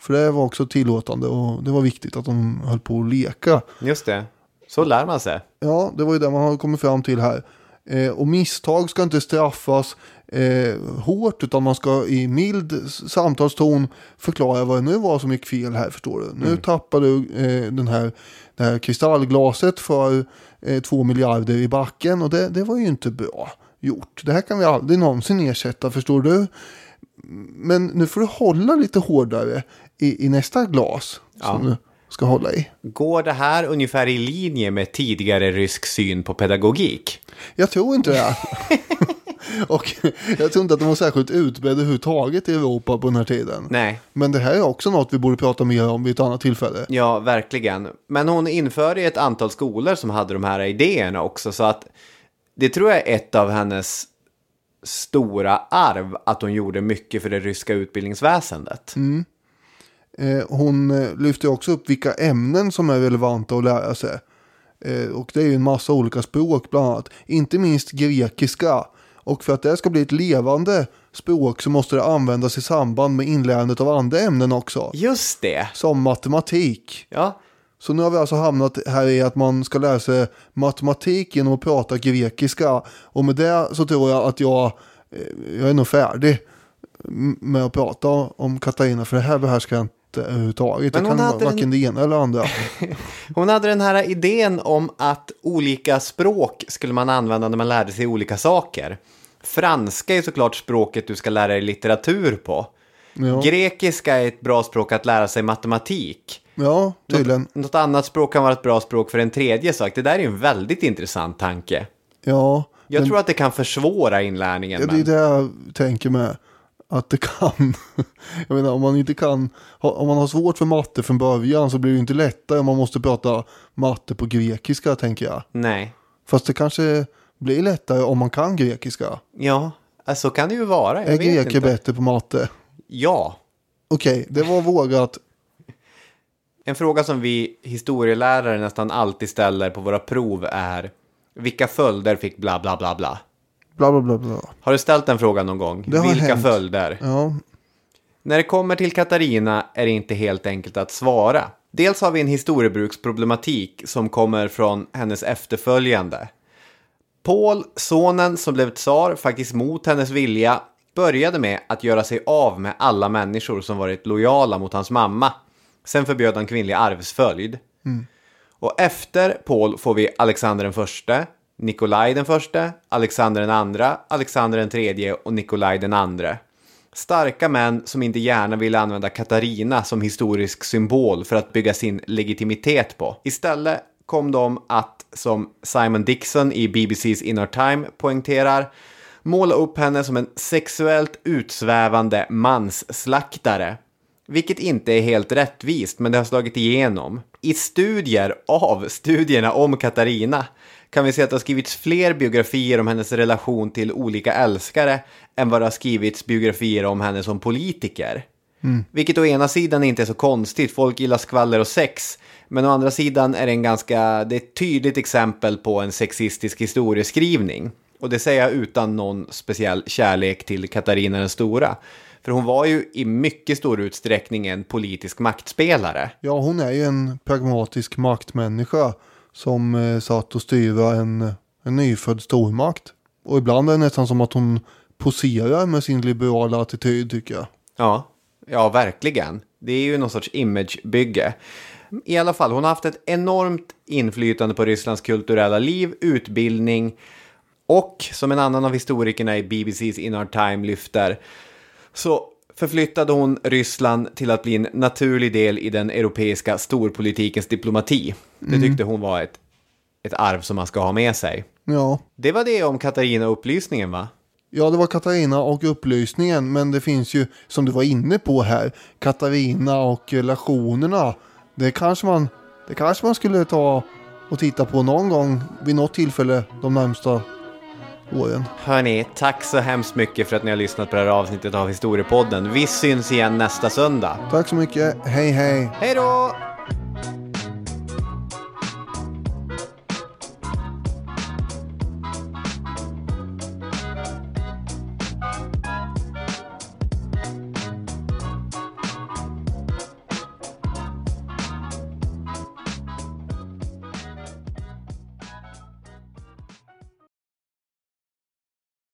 För det var också tillåtande och det var viktigt att de höll på att leka. Just det. Så lär man sig. Ja, det var ju det man har kommit fram till här. Eh, och misstag ska inte straffas eh, hårt utan man ska i mild samtalston förklara vad det nu var som gick fel här förstår du. Nu tappar du eh, den här, det här kristallglaset för eh, två miljarder i backen och det, det var ju inte bra gjort. Det här kan vi aldrig någonsin ersätta förstår du. Men nu får du hålla lite hårdare i, i nästa glas som Ja. du ska hålla i. Går det här ungefär i linje med tidigare rysk syn på pedagogik? Jag tror inte det. Och jag tror inte att de var särskilt utbredda överhuvudtaget i Europa på den här tiden. Nej. Men det här är också något vi borde prata mer om vid ett annat tillfälle. Ja, verkligen. Men hon införde ett antal skolor som hade de här idéerna också. Så att det tror jag är ett av hennes stora arv. Att hon gjorde mycket för det ryska utbildningsväsendet. Mm. Eh, hon eh, lyfter också upp vilka ämnen som är relevanta att lära sig. Eh, och det är ju en massa olika språk bland annat. Inte minst grekiska. Och för att det ska bli ett levande språk så måste det användas i samband med inlärandet av andra ämnen också. Just det. Som matematik. Ja. Så nu har vi alltså hamnat här i att man ska lära sig matematik genom att prata grekiska. Och med det så tror jag att jag, eh, jag är nog färdig med att prata om Katarina. För det här behärskar jag inte överhuvudtaget. Men hon kan hade varken en- det ena eller andra. Hon hade den här idén om att olika språk skulle man använda när man lärde sig olika saker. Franska är såklart språket du ska lära dig litteratur på. Ja. Grekiska är ett bra språk att lära sig matematik. Ja, tydligen. Något, något annat språk kan vara ett bra språk för en tredje sak. Det där är ju en väldigt intressant tanke. Ja, Jag men- tror att det kan försvåra inlärningen. Ja, det är det jag tänker med. Att det kan. Jag menar om man inte kan. Om man har svårt för matte från början så blir det inte lättare om man måste prata matte på grekiska tänker jag. Nej. Fast det kanske blir lättare om man kan grekiska. Ja, alltså kan det ju vara. Jag är greker bättre på matte? Ja. Okej, det var vågat. En fråga som vi historielärare nästan alltid ställer på våra prov är vilka följder fick bla bla bla bla? Bla bla bla bla. Har du ställt den frågan någon gång? Det har vilka hänt. följder? Ja, När det kommer till Katarina är det inte helt enkelt att svara. Dels har vi en historiebruksproblematik som kommer från hennes efterföljande. Paul, sonen som blev tsar, faktiskt mot hennes vilja, började med att göra sig av med alla människor som varit lojala mot hans mamma. Sen förbjöd han kvinnlig arvsföljd. Mm. Och efter Paul får vi Alexander den förste, Nikolaj den förste, Alexander den andra, Alexander den tredje och Nikolaj den andre. Starka män som inte gärna ville använda Katarina som historisk symbol för att bygga sin legitimitet på. Istället kom de att, som Simon Dixon i BBC's Inner Time poängterar, måla upp henne som en sexuellt utsvävande mansslaktare. Vilket inte är helt rättvist, men det har slagit igenom. I studier av studierna om Katarina kan vi se att det har skrivits fler biografier om hennes relation till olika älskare än vad det har skrivits biografier om henne som politiker. Mm. Vilket å ena sidan inte är så konstigt, folk gillar skvaller och sex. Men å andra sidan är det en ganska, det är ett tydligt exempel på en sexistisk historieskrivning. Och det säger jag utan någon speciell kärlek till Katarina den stora. För hon var ju i mycket stor utsträckning en politisk maktspelare. ja, hon är ju en pragmatisk maktmänniska som eh, satt och styra en, en nyfödd stormakt. Och ibland är det nästan som att hon poserar med sin liberala attityd tycker jag. Ja, ja verkligen. Det är ju någon sorts imagebygge. I alla fall, hon har haft ett enormt inflytande på Rysslands kulturella liv, utbildning och som en annan av historikerna i BBC's In Our Time lyfter så förflyttade hon Ryssland till att bli en naturlig del i den europeiska storpolitikens diplomati. Det Mm. tyckte hon var ett, ett arv som man ska ha med sig. Ja. Det var det om Katarina och upplysningen va? Ja, det var Katarina och upplysningen, men det finns ju, som du var inne på här, Katarina och relationerna. Det kanske man, det kanske man skulle ta och titta på någon gång vid något tillfälle de närmsta åren. Hörni, tack så hemskt mycket för att ni har lyssnat på det här avsnittet av Historiepodden. Vi syns igen nästa söndag. Tack så mycket, hej hej! Hej då!